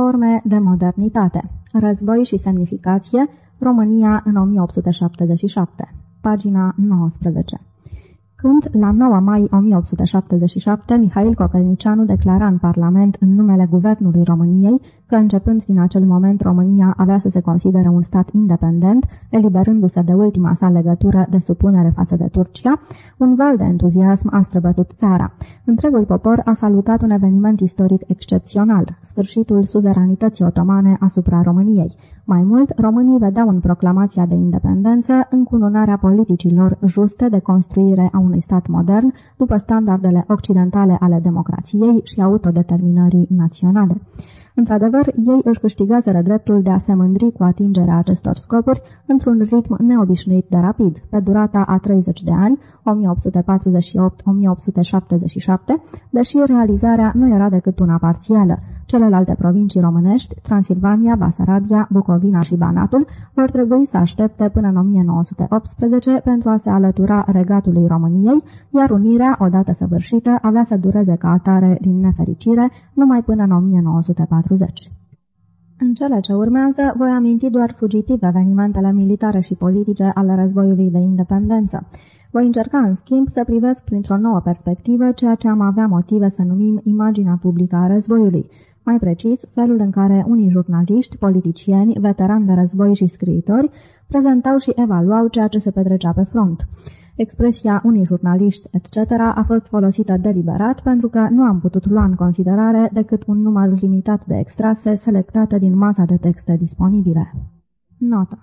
Forme de modernitate. Război și semnificație. România în 1877. Pagina 19. Când, la 9 mai 1877, Mihail Cocălnicianu declara în Parlament în numele Guvernului României că începând din acel moment România avea să se considere un stat independent, eliberându-se de ultima sa legătură de supunere față de Turcia, un val de entuziasm a străbătut țara. Întregul popor a salutat un eveniment istoric excepțional, sfârșitul suzeranității otomane asupra României. Mai mult, românii vedeau în proclamația de independență încununarea politicilor juste de construire a unui stat modern după standardele occidentale ale democrației și autodeterminării naționale. Într-adevăr, ei își câștigaseră dreptul de a se mândri cu atingerea acestor scopuri într-un ritm neobișnuit de rapid, pe durata a 30 de ani, 1848-1877, deși realizarea nu era decât una parțială. Celelalte provincii românești, Transilvania, Basarabia, Bucovina și Banatul, vor trebui să aștepte până în 1918 pentru a se alătura regatului României, iar unirea, odată săvârșită, avea să dureze ca atare din nefericire numai până în 1940. În cele ce urmează, voi aminti doar fugitiv evenimentele militare și politice ale războiului de independență. Voi încerca, în schimb, să privesc printr-o nouă perspectivă ceea ce am avea motive să numim imaginea publică a războiului, mai precis, felul în care unii jurnaliști, politicieni, veterani de război și scriitori prezentau și evaluau ceea ce se petrecea pe front. Expresia unii jurnaliști, etc., a fost folosită deliberat pentru că nu am putut lua în considerare decât un număr limitat de extrase selectate din masa de texte disponibile. Notă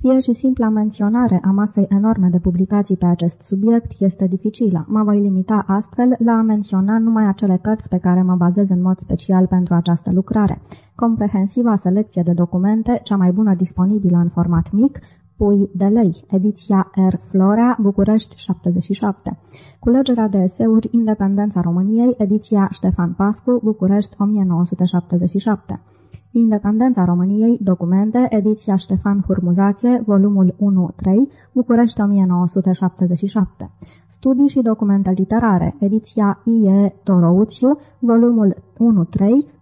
fie și simpla menționare a masei enorme de publicații pe acest subiect este dificilă. Mă voi limita astfel la a menționa numai acele cărți pe care mă bazez în mod special pentru această lucrare. Comprehensiva selecție de documente, cea mai bună disponibilă în format mic, Pui de lei, ediția R. Flora, București 77. Culegerea de eseuri Independența României, ediția Ștefan Pascu, București 1977. Independența României, documente, ediția Ștefan Hurmuzache, volumul 1-3, București 1977. Studii și documente literare, ediția I.E. Torouțiu, volumul 1-3,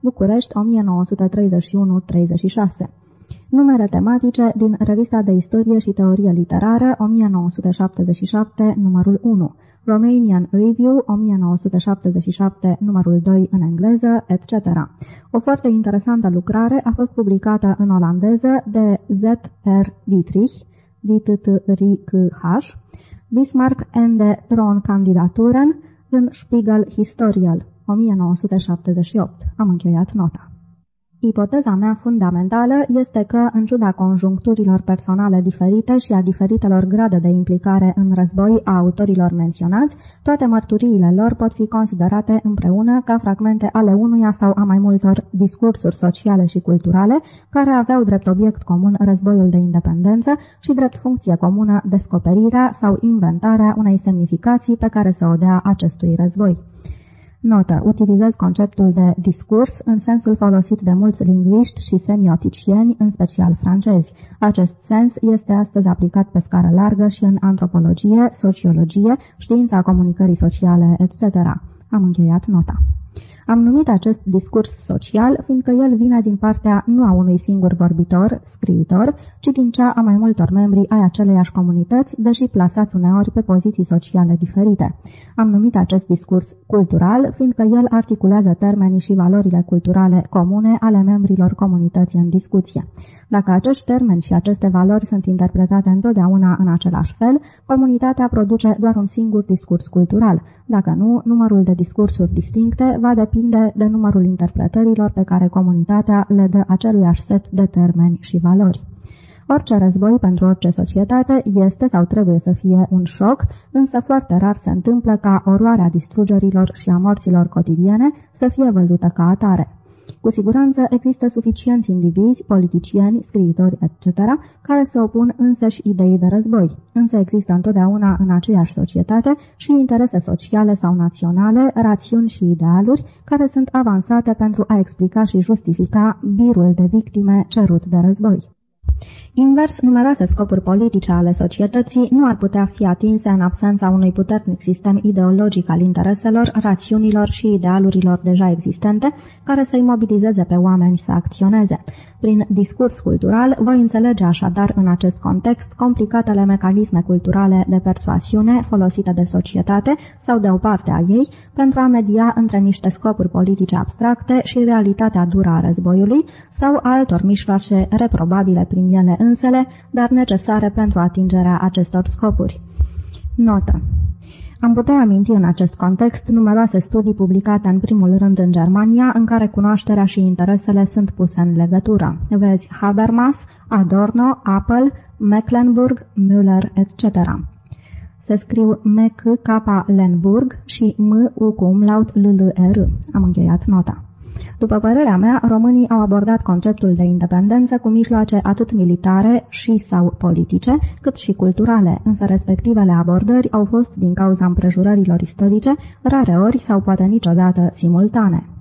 București 1931-36. Numere tematice din Revista de Istorie și Teorie Literară, 1977, numărul 1. Romanian Review 1977, numărul 2 în engleză, etc. O foarte interesantă lucrare a fost publicată în olandeză de Z.R. Dietrich, DTTRICH, Bismarck and the Thron-Kandidaturen în Spiegel Historial, 1978. Am încheiat nota. Ipoteza mea fundamentală este că, în ciuda conjuncturilor personale diferite și a diferitelor grade de implicare în război a autorilor menționați, toate mărturiile lor pot fi considerate împreună ca fragmente ale unuia sau a mai multor discursuri sociale și culturale care aveau drept obiect comun războiul de independență și drept funcție comună descoperirea sau inventarea unei semnificații pe care să o dea acestui război. Notă. Utilizez conceptul de discurs în sensul folosit de mulți lingviști și semioticieni, în special francezi. Acest sens este astăzi aplicat pe scară largă și în antropologie, sociologie, știința comunicării sociale, etc. Am încheiat nota. Am numit acest discurs social, fiindcă el vine din partea nu a unui singur vorbitor, scriitor, ci din cea a mai multor membri ai aceleiași comunități, deși plasați uneori pe poziții sociale diferite. Am numit acest discurs cultural, fiindcă el articulează termenii și valorile culturale comune ale membrilor comunității în discuție. Dacă acești termeni și aceste valori sunt interpretate întotdeauna în același fel, comunitatea produce doar un singur discurs cultural. Dacă nu, numărul de discursuri distincte va depinde de numărul interpretărilor pe care comunitatea le dă aceluiași set de termeni și valori. Orice război pentru orice societate este sau trebuie să fie un șoc, însă foarte rar se întâmplă ca oroarea distrugerilor și a morților cotidiene să fie văzută ca atare. Cu siguranță există suficienți indivizi, politicieni, scriitori, etc., care se opun însăși ideii de război. Însă există întotdeauna în aceeași societate și interese sociale sau naționale, rațiuni și idealuri, care sunt avansate pentru a explica și justifica birul de victime cerut de război. Invers, numeroase scopuri politice ale societății nu ar putea fi atinse în absența unui puternic sistem ideologic al intereselor, rațiunilor și idealurilor deja existente, care să-i mobilizeze pe oameni să acționeze. Prin discurs cultural voi înțelege așadar în acest context complicatele mecanisme culturale de persoasiune folosite de societate sau de o parte a ei pentru a media între niște scopuri politice abstracte și realitatea dură a războiului sau altor mișloace reprobabile prin ele însele, dar necesare pentru atingerea acestor scopuri. Notă am putea aminti în acest context numeroase studii publicate în primul rând în Germania, în care cunoașterea și interesele sunt puse în legătură. Vezi Habermas, Adorno, Apple, Mecklenburg, Müller, etc. Se scriu M-C-K-Lenburg și M-U cu umlaut L-L-R. Am încheiat nota. După părerea mea, românii au abordat conceptul de independență cu mijloace atât militare și sau politice, cât și culturale, însă respectivele abordări au fost, din cauza împrejurărilor istorice, rare ori sau poate niciodată simultane.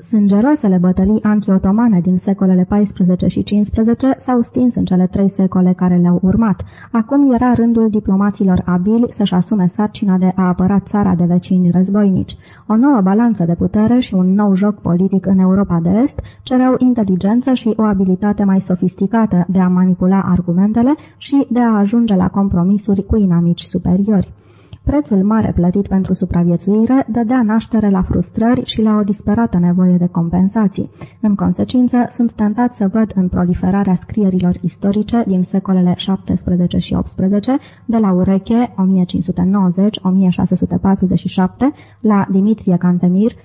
Sângeroasele bătălii antiotomane din secolele 14 și 15 s-au stins în cele trei secole care le-au urmat. Acum era rândul diplomaților abili să-și asume sarcina de a apăra țara de vecini războinici. O nouă balanță de putere și un nou joc politic în Europa de Est cereau inteligență și o abilitate mai sofisticată de a manipula argumentele și de a ajunge la compromisuri cu inamici superiori. Prețul mare plătit pentru supraviețuire dădea naștere la frustrări și la o disperată nevoie de compensații. În consecință, sunt tentat să văd în proliferarea scrierilor istorice din secolele 17 și 18, de la Ureche 1590-1647 la Dimitrie Cantemir 1673-1723,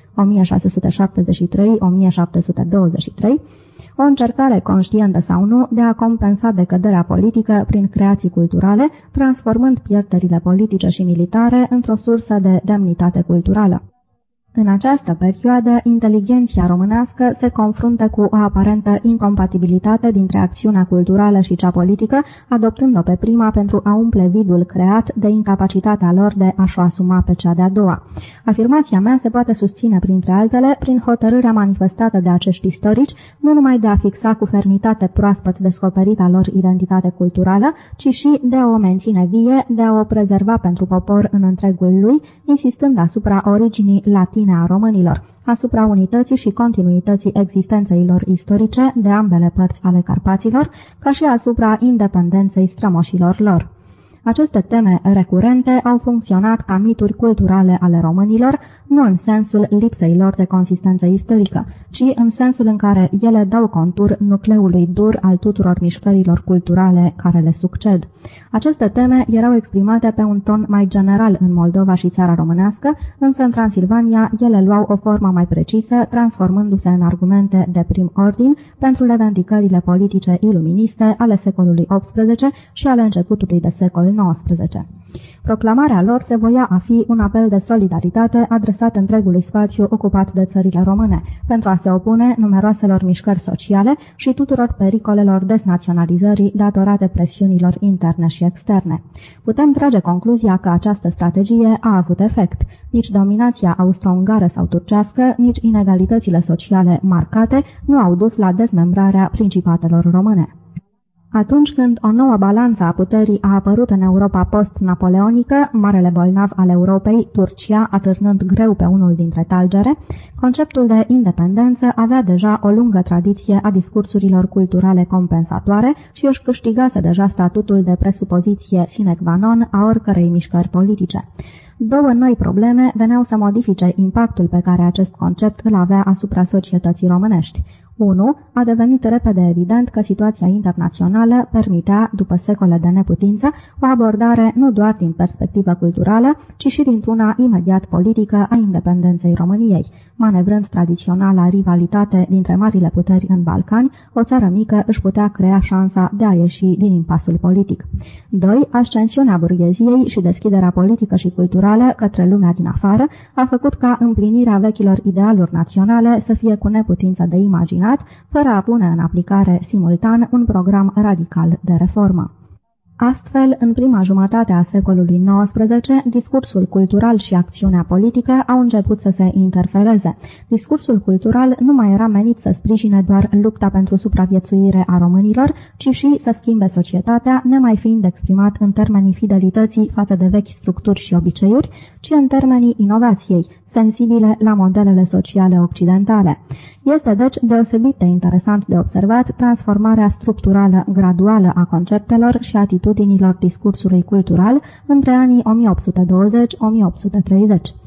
o încercare conștientă sau nu de a compensa decăderea politică prin creații culturale, transformând pierderile politice și militare într-o sursă de demnitate culturală. În această perioadă, inteligenția românească se confruntă cu o aparentă incompatibilitate dintre acțiunea culturală și cea politică, adoptând-o pe prima pentru a umple vidul creat de incapacitatea lor de a-și asuma pe cea de-a doua. Afirmația mea se poate susține, printre altele, prin hotărârea manifestată de acești istorici, nu numai de a fixa cu fermitate proaspăt descoperita lor identitate culturală, ci și de a o menține vie, de a o prezerva pentru popor în întregul lui, insistând asupra originii latine pline a românilor, asupra unității și continuității existenței lor istorice de ambele părți ale Carpaților, ca și asupra independenței strămoșilor lor. Aceste teme recurente au funcționat ca mituri culturale ale românilor, nu în sensul lipsei lor de consistență istorică, ci în sensul în care ele dau contur nucleului dur al tuturor mișcărilor culturale care le succed. Aceste teme erau exprimate pe un ton mai general în Moldova și țara românească, însă în Transilvania ele luau o formă mai precisă, transformându-se în argumente de prim ordin pentru revendicările politice iluministe ale secolului XVIII și ale începutului de secol XIX. Proclamarea lor se voia a fi un apel de solidaritate adresat întregului spațiu ocupat de țările române, pentru a se opune numeroaselor mișcări sociale și tuturor pericolelor desnaționalizării datorate presiunilor interne și externe. Putem trage concluzia că această strategie a avut efect. Nici dominația austro-ungară sau turcească, nici inegalitățile sociale marcate nu au dus la dezmembrarea principatelor române. Atunci când o nouă balanță a puterii a apărut în Europa post-napoleonică, marele bolnav al Europei, Turcia, atârnând greu pe unul dintre talgere, conceptul de independență avea deja o lungă tradiție a discursurilor culturale compensatoare și își câștigase deja statutul de presupoziție sine qua non a oricărei mișcări politice. Două noi probleme veneau să modifice impactul pe care acest concept îl avea asupra societății românești. 1. A devenit repede evident că situația internațională permitea, după secole de neputință, o abordare nu doar din perspectivă culturală, ci și dintr-una imediat politică a independenței României, manevrând tradiționala rivalitate dintre marile puteri în Balcani, o țară mică își putea crea șansa de a ieși din impasul politic. 2. Ascensiunea burgheziei și deschiderea politică și culturală către lumea din afară a făcut ca împlinirea vechilor idealuri naționale să fie cu neputință de imagine terminat, fără a pune în aplicare simultan un program radical de reformă. Astfel, în prima jumătate a secolului XIX, discursul cultural și acțiunea politică au început să se interfereze. Discursul cultural nu mai era menit să sprijine doar lupta pentru supraviețuire a românilor, ci și să schimbe societatea, nemai fiind exprimat în termenii fidelității față de vechi structuri și obiceiuri, ci în termenii inovației, sensibile la modelele sociale occidentale. Este deci deosebit de interesant de observat transformarea structurală graduală a conceptelor și atitudinilor discursului cultural între anii 1820-1830.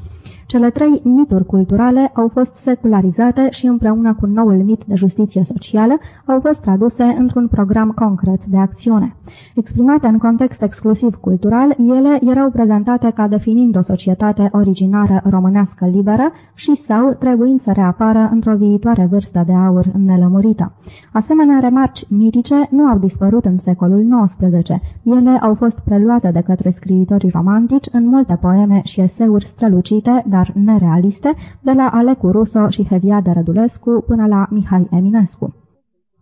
Cele trei mituri culturale au fost secularizate și împreună cu noul mit de justiție socială au fost traduse într-un program concret de acțiune. Exprimate în context exclusiv cultural, ele erau prezentate ca definind o societate originară românească liberă și sau trebuind să reapară într-o viitoare vârstă de aur nelămurită. Asemenea, remarci mitice nu au dispărut în secolul XIX. Ele au fost preluate de către scriitorii romantici în multe poeme și eseuri strălucite, dar dar nerealiste, de la Alecu Ruso și Heviade Rădulescu până la Mihai Eminescu.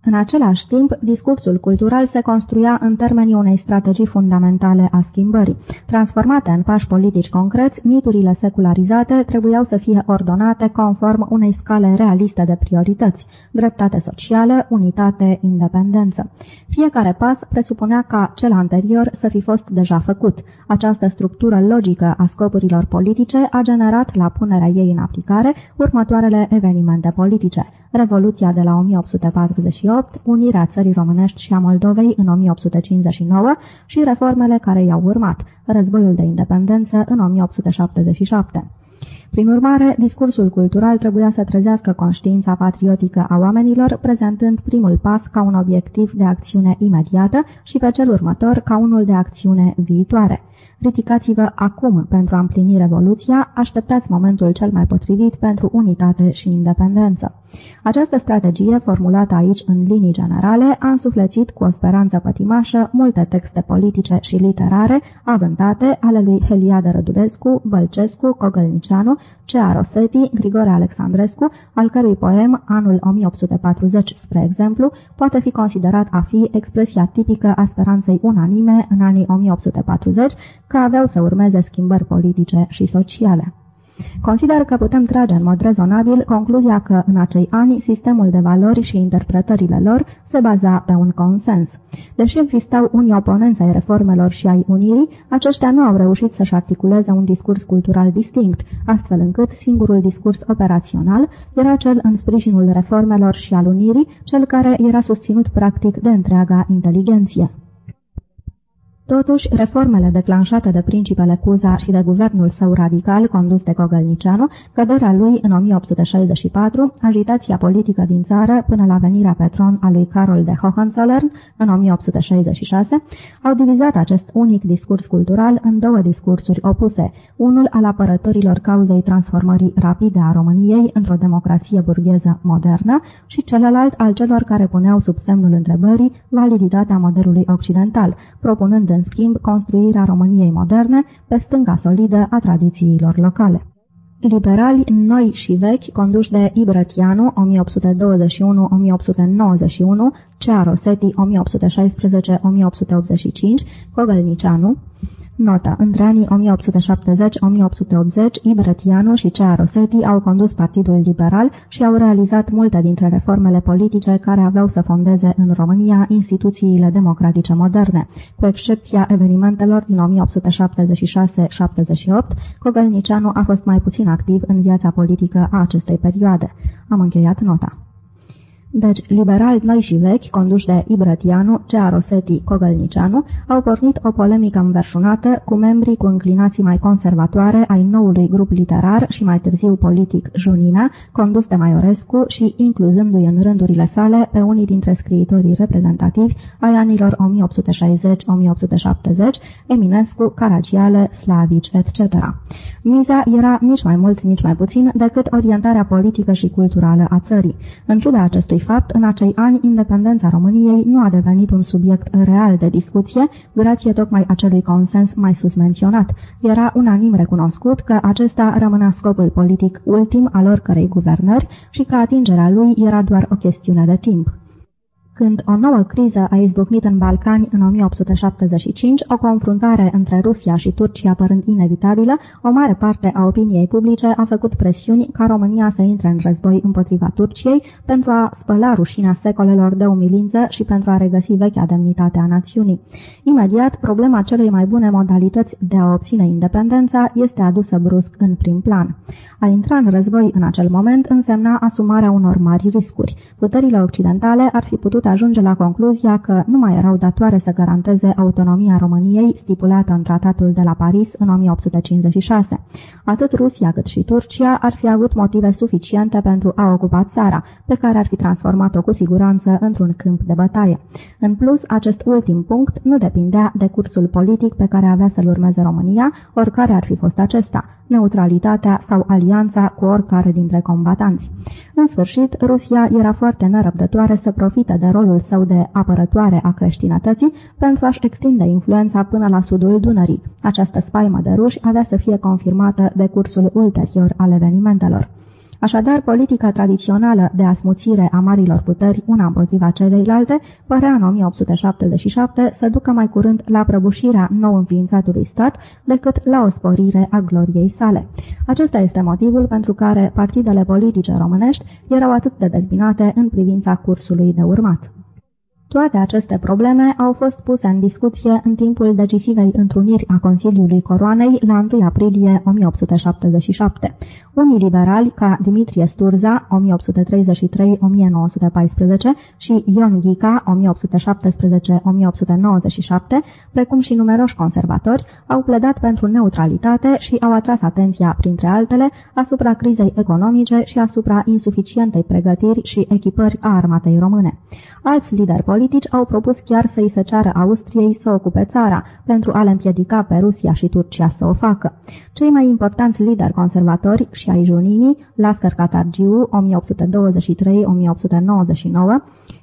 În același timp, discursul cultural se construia în termenii unei strategii fundamentale a schimbării. Transformate în pași politici concreți, miturile secularizate trebuiau să fie ordonate conform unei scale realiste de priorități, dreptate socială, unitate, independență. Fiecare pas presupunea ca cel anterior să fi fost deja făcut. Această structură logică a scopurilor politice a generat la punerea ei în aplicare următoarele evenimente politice. Revoluția de la 1848, unirea țării românești și a Moldovei în 1859 și reformele care i-au urmat, războiul de independență în 1877. Prin urmare, discursul cultural trebuia să trezească conștiința patriotică a oamenilor, prezentând primul pas ca un obiectiv de acțiune imediată și pe cel următor ca unul de acțiune viitoare. Ridicați-vă acum pentru a împlini revoluția, așteptați momentul cel mai potrivit pentru unitate și independență. Această strategie, formulată aici în linii generale, a însuflețit cu o speranță pătimașă multe texte politice și literare avântate ale lui Heliade Rădulescu, Bălcescu, Cogălnicianu, Cea Rosetti, Grigore Alexandrescu, al cărui poem, anul 1840, spre exemplu, poate fi considerat a fi expresia tipică a speranței unanime în anii 1840, că aveau să urmeze schimbări politice și sociale. Consider că putem trage în mod rezonabil concluzia că în acei ani sistemul de valori și interpretările lor se baza pe un consens. Deși existau unii oponenți ai reformelor și ai unirii, aceștia nu au reușit să-și articuleze un discurs cultural distinct, astfel încât singurul discurs operațional era cel în sprijinul reformelor și al unirii, cel care era susținut practic de întreaga inteligenție. Totuși, reformele declanșate de principele Cuza și de guvernul său radical condus de Cogălnicianu, căderea lui în 1864, agitația politică din țară până la venirea pe tron a lui Carol de Hohenzollern în 1866, au divizat acest unic discurs cultural în două discursuri opuse, unul al apărătorilor cauzei transformării rapide a României într-o democrație burgheză modernă și celălalt al celor care puneau sub semnul întrebării validitatea modelului occidental, propunând în schimb construirea României moderne pe stânga solidă a tradițiilor locale. Liberali noi și vechi, conduși de Ibrătianu 1821-1891, Cea Rosetti 1816-1885, Cogălnicianu, Nota. Între anii 1870-1880, Ibrătianu și Cea Rosetti au condus Partidul Liberal și au realizat multe dintre reformele politice care aveau să fondeze în România instituțiile democratice moderne. Cu excepția evenimentelor din 1876-78, Cogălnicianu a fost mai puțin activ în viața politică a acestei perioade. Am încheiat nota. Deci, liberali noi și vechi, conduși de Ibrătianu, Cea Rosetti, Cogălnicianu, au pornit o polemică înverșunată cu membrii cu înclinații mai conservatoare ai noului grup literar și mai târziu politic Junina, condus de Maiorescu și incluzându-i în rândurile sale pe unii dintre scriitorii reprezentativi ai anilor 1860-1870, Eminescu, Caragiale, Slavici, etc. Miza era nici mai mult, nici mai puțin decât orientarea politică și culturală a țării. În ciuda acestui fapt, în acei ani, independența României nu a devenit un subiect real de discuție, grație tocmai acelui consens mai sus menționat. Era unanim recunoscut că acesta rămânea scopul politic ultim al oricărei guvernări și că atingerea lui era doar o chestiune de timp. Când o nouă criză a izbucnit în Balcani în 1875, o confruntare între Rusia și Turcia părând inevitabilă, o mare parte a opiniei publice a făcut presiuni ca România să intre în război împotriva Turciei pentru a spăla rușina secolelor de umilință și pentru a regăsi vechea demnitate a națiunii. Imediat, problema celei mai bune modalități de a obține independența este adusă brusc în prim plan. A intra în război în acel moment însemna asumarea unor mari riscuri. Puterile occidentale ar fi putut ajunge la concluzia că nu mai erau datoare să garanteze autonomia României stipulată în tratatul de la Paris în 1856. Atât Rusia cât și Turcia ar fi avut motive suficiente pentru a ocupa țara, pe care ar fi transformat-o cu siguranță într-un câmp de bătaie. În plus, acest ultim punct nu depindea de cursul politic pe care avea să-l urmeze România, oricare ar fi fost acesta, neutralitatea sau alianța cu oricare dintre combatanți. În sfârșit, Rusia era foarte nerăbdătoare să profite de rolul său de apărătoare a creștinătății pentru a-și extinde influența până la sudul Dunării. Această spaimă de ruși avea să fie confirmată de cursul ulterior al evenimentelor. Așadar, politica tradițională de asmuțire a marilor puteri una împotriva celeilalte părea în 1877 să ducă mai curând la prăbușirea nou înființatului stat decât la o sporire a gloriei sale. Acesta este motivul pentru care partidele politice românești erau atât de dezbinate în privința cursului de urmat. Toate aceste probleme au fost puse în discuție în timpul decisivei întruniri a Consiliului Coroanei la 1 aprilie 1877. Unii liberali, ca Dimitrie Sturza, 1833-1914, și Ion Ghica, 1817-1897, precum și numeroși conservatori, au pledat pentru neutralitate și au atras atenția, printre altele, asupra crizei economice și asupra insuficientei pregătiri și echipări a armatei române. Alți lideri politici au propus chiar să îi se ceară Austriei să ocupe țara, pentru a le împiedica pe Rusia și Turcia să o facă. Cei mai importanți lideri conservatori și ai junimii, Lascar Catargiu, 1823-1899,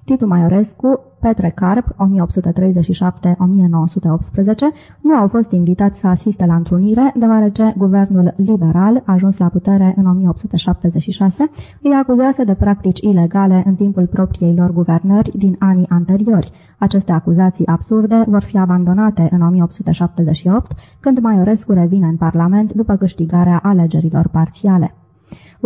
Titu Maiorescu, Petre Carp, 1837-1918, nu au fost invitați să asiste la întrunire, deoarece guvernul liberal, ajuns la putere în 1876, îi acuzase de practici ilegale în timpul propriei lor guvernări din anii anteriori. Aceste acuzații absurde vor fi abandonate în 1878, când Maiorescu revine în Parlament după câștigarea alegerilor parțiale.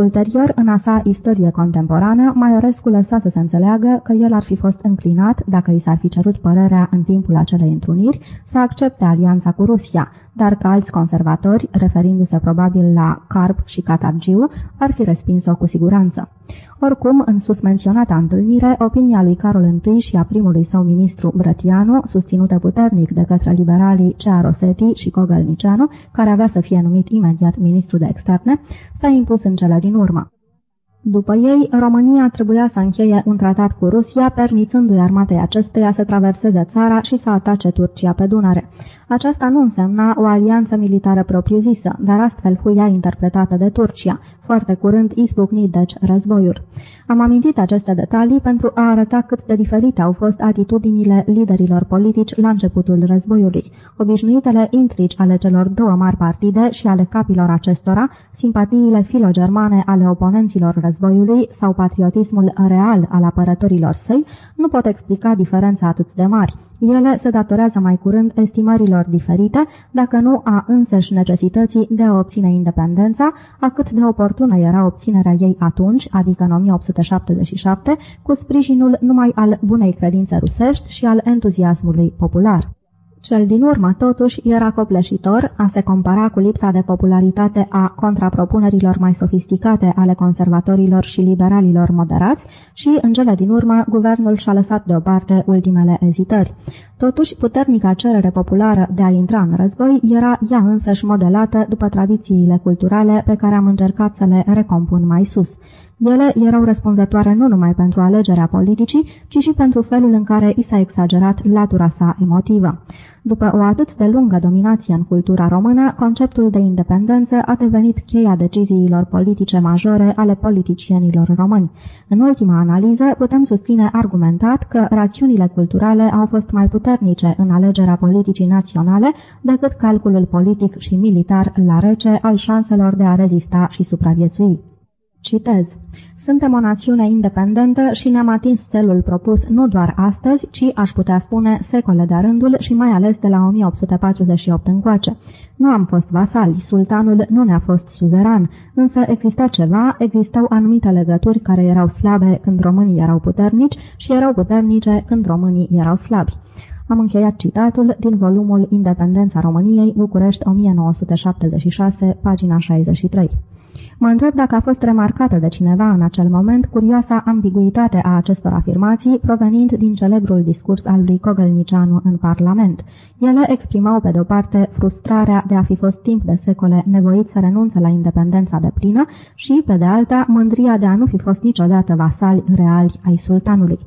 Ulterior, în a sa istorie contemporană, Maiorescu lăsa să se înțeleagă că el ar fi fost înclinat, dacă i s-ar fi cerut părerea în timpul acelei întruniri, să accepte alianța cu Rusia, dar că alți conservatori, referindu-se probabil la Carp și Catargiu, ar fi respins-o cu siguranță. Oricum, în susmenționata întâlnire, opinia lui Carol I și a primului său ministru Brătianu, susținută puternic de către liberalii Cea Rosetti și Cogălnicianu, care avea să fie numit imediat ministru de externe, s-a impus în cele din urmă. După ei, România trebuia să încheie un tratat cu Rusia, permițându-i armatei acesteia să traverseze țara și să atace Turcia pe Dunăre. Aceasta nu însemna o alianță militară propriu-zisă, dar astfel fu ea interpretată de Turcia. Foarte curând izbucni deci războiul. Am amintit aceste detalii pentru a arăta cât de diferite au fost atitudinile liderilor politici la începutul războiului. Obișnuitele intrigi ale celor două mari partide și ale capilor acestora, simpatiile filogermane ale oponenților războiului sau patriotismul real al apărătorilor săi, nu pot explica diferența atât de mari. Ele se datorează mai curând estimărilor diferite, dacă nu a însăși necesității de a obține independența, a cât de oportună era obținerea ei atunci, adică în 1877, cu sprijinul numai al bunei credințe rusești și al entuziasmului popular. Cel din urmă, totuși, era copleșitor a se compara cu lipsa de popularitate a contrapropunerilor mai sofisticate ale conservatorilor și liberalilor moderați și, în cele din urmă, guvernul și-a lăsat deoparte ultimele ezitări. Totuși, puternica cerere populară de a intra în război era ea însăși modelată după tradițiile culturale pe care am încercat să le recompun mai sus. Ele erau răspunzătoare nu numai pentru alegerea politicii, ci și pentru felul în care i s-a exagerat latura sa emotivă. După o atât de lungă dominație în cultura română, conceptul de independență a devenit cheia deciziilor politice majore ale politicienilor români. În ultima analiză, putem susține argumentat că rațiunile culturale au fost mai puternice în alegerea politicii naționale decât calculul politic și militar la rece al șanselor de a rezista și supraviețui. Citez. Suntem o națiune independentă și ne-am atins țelul propus nu doar astăzi, ci, aș putea spune, secole de rândul și mai ales de la 1848 încoace. Nu am fost vasali, sultanul nu ne-a fost suzeran, însă exista ceva, existau anumite legături care erau slabe când românii erau puternici și erau puternice când românii erau slabi. Am încheiat citatul din volumul Independența României, București 1976, pagina 63. Mă întreb dacă a fost remarcată de cineva în acel moment curioasa ambiguitate a acestor afirmații provenind din celebrul discurs al lui Cogălnicianu în Parlament. Ele exprimau pe de-o parte frustrarea de a fi fost timp de secole nevoit să renunțe la independența de plină și, pe de alta, mândria de a nu fi fost niciodată vasali reali ai sultanului.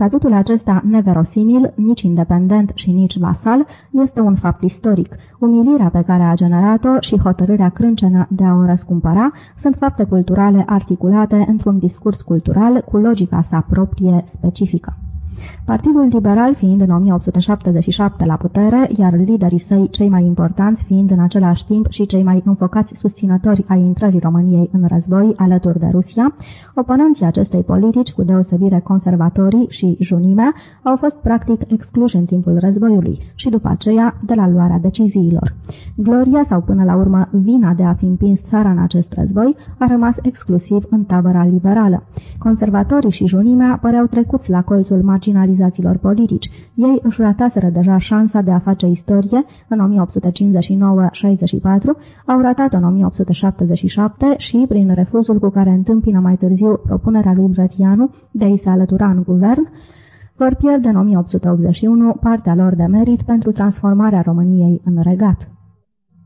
Statutul acesta neverosimil, nici independent și nici vasal, este un fapt istoric. Umilirea pe care a generat-o și hotărârea crâncenă de a o răscumpăra sunt fapte culturale articulate într-un discurs cultural cu logica sa proprie specifică. Partidul Liberal fiind în 1877 la putere, iar liderii săi cei mai importanți fiind în același timp și cei mai înfocați susținători ai intrării României în război alături de Rusia, oponenții acestei politici, cu deosebire conservatorii și junimea, au fost practic excluși în timpul războiului și după aceea de la luarea deciziilor. Gloria sau până la urmă vina de a fi împins țara în acest război a rămas exclusiv în tabăra liberală. Conservatorii și junimea păreau trecuți la colțul marginalizaților politici. Ei își rataseră deja șansa de a face istorie în 1859-64, au ratat în 1877 și, prin refuzul cu care întâmpină mai târziu propunerea lui Brătianu de a-i se alătura în guvern, vor pierde în 1881 partea lor de merit pentru transformarea României în regat.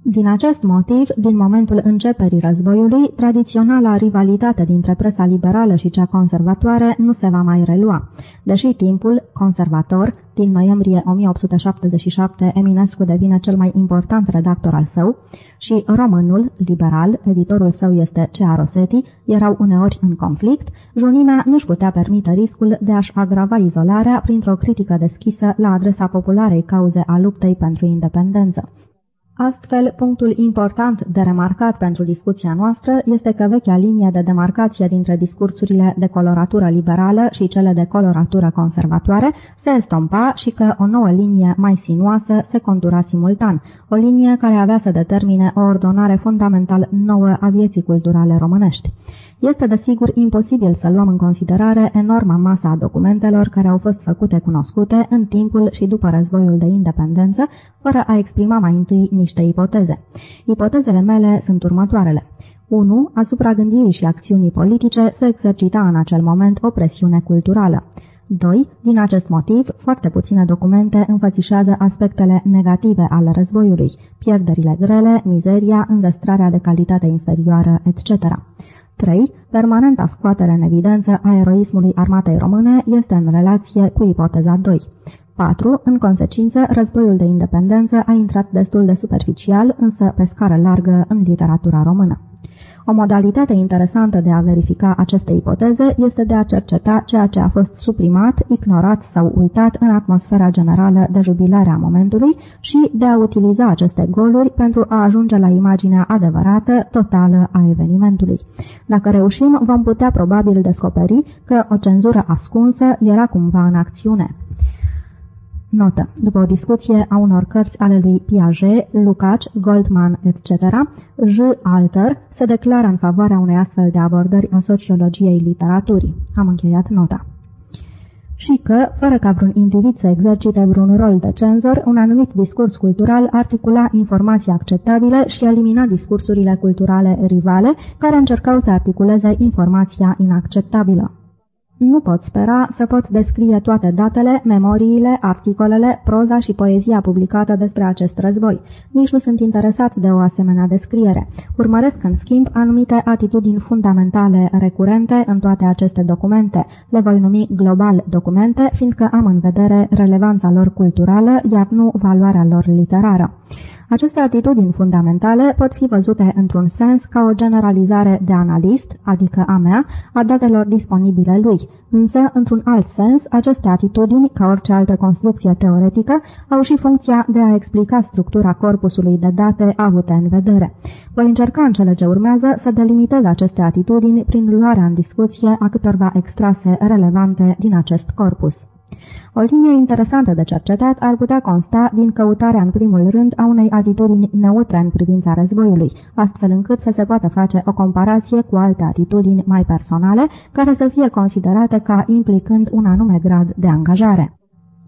Din acest motiv, din momentul începerii războiului, tradiționala rivalitate dintre presa liberală și cea conservatoare nu se va mai relua. Deși timpul conservator, din noiembrie 1877, Eminescu devine cel mai important redactor al său, și românul, liberal, editorul său este Cea Rosetti, erau uneori în conflict, junimea nu-și putea permite riscul de a-și agrava izolarea printr-o critică deschisă la adresa popularei cauze a luptei pentru independență. Astfel, punctul important de remarcat pentru discuția noastră este că vechea linie de demarcație dintre discursurile de coloratură liberală și cele de coloratură conservatoare se estompa și că o nouă linie mai sinuoasă se contura simultan, o linie care avea să determine o ordonare fundamental nouă a vieții culturale românești. Este desigur imposibil să luăm în considerare enorma masa a documentelor care au fost făcute cunoscute în timpul și după războiul de independență, fără a exprima mai întâi niște ipoteze. Ipotezele mele sunt următoarele. 1. Asupra gândirii și acțiunii politice se exercita în acel moment o presiune culturală. 2. Din acest motiv, foarte puține documente înfățișează aspectele negative ale războiului, pierderile grele, mizeria, înzestrarea de calitate inferioară, etc. 3. Permanenta scoatere în evidență a eroismului armatei române este în relație cu ipoteza 2. 4. În consecință, războiul de independență a intrat destul de superficial, însă pe scară largă, în literatura română. O modalitate interesantă de a verifica aceste ipoteze este de a cerceta ceea ce a fost suprimat, ignorat sau uitat în atmosfera generală de jubilare a momentului și de a utiliza aceste goluri pentru a ajunge la imaginea adevărată, totală a evenimentului. Dacă reușim, vom putea probabil descoperi că o cenzură ascunsă era cumva în acțiune. Notă. După o discuție a unor cărți ale lui Piaget, Lukács, Goldman, etc., J. Alter se declară în favoarea unei astfel de abordări a sociologiei literaturii. Am încheiat nota. Și că, fără ca vreun individ să exercite vreun rol de cenzor, un anumit discurs cultural articula informații acceptabile și elimina discursurile culturale rivale care încercau să articuleze informația inacceptabilă. Nu pot spera să pot descrie toate datele, memoriile, articolele, proza și poezia publicată despre acest război. Nici nu sunt interesat de o asemenea descriere. Urmăresc, în schimb, anumite atitudini fundamentale recurente în toate aceste documente. Le voi numi global documente, fiindcă am în vedere relevanța lor culturală, iar nu valoarea lor literară. Aceste atitudini fundamentale pot fi văzute într-un sens ca o generalizare de analist, adică a mea, a datelor disponibile lui, însă, într-un alt sens, aceste atitudini, ca orice altă construcție teoretică, au și funcția de a explica structura corpusului de date avute în vedere. Voi încerca în cele ce urmează să delimitez aceste atitudini prin luarea în discuție a câtorva extrase relevante din acest corpus. O linie interesantă de cercetat ar putea consta din căutarea în primul rând a unei atitudini neutre în privința războiului, astfel încât să se poată face o comparație cu alte atitudini mai personale, care să fie considerate ca implicând un anume grad de angajare.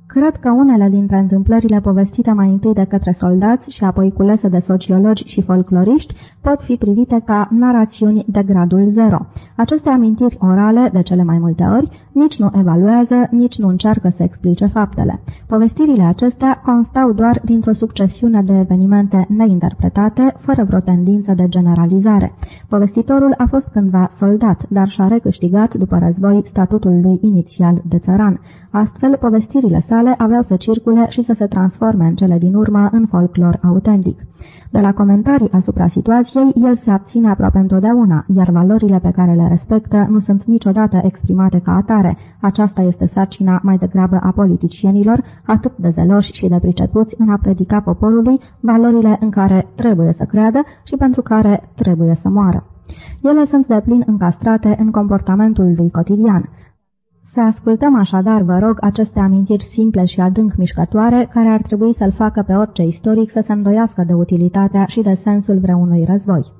Cred că unele dintre întâmplările povestite mai întâi de către soldați și apoi culese de sociologi și folcloriști pot fi privite ca narațiuni de gradul zero. Aceste amintiri orale, de cele mai multe ori, nici nu evaluează, nici nu încearcă să explice faptele. Povestirile acestea constau doar dintr-o succesiune de evenimente neinterpretate, fără vreo tendință de generalizare. Povestitorul a fost cândva soldat, dar și-a recâștigat după război statutul lui inițial de țăran. Astfel, povestirile sale aveau să circule și să se transforme în cele din urmă în folclor autentic. De la comentarii asupra situației, el se abține aproape întotdeauna, iar valorile pe care le respectă nu sunt niciodată exprimate ca atare. Aceasta este sarcina mai degrabă a politicienilor, atât de zeloși și de pricepuți în a predica poporului valorile în care trebuie să creadă și pentru care trebuie să moară. Ele sunt de plin încastrate în comportamentul lui cotidian. Să ascultăm așadar, vă rog, aceste amintiri simple și adânc mișcătoare, care ar trebui să-l facă pe orice istoric să se îndoiască de utilitatea și de sensul vreunui război.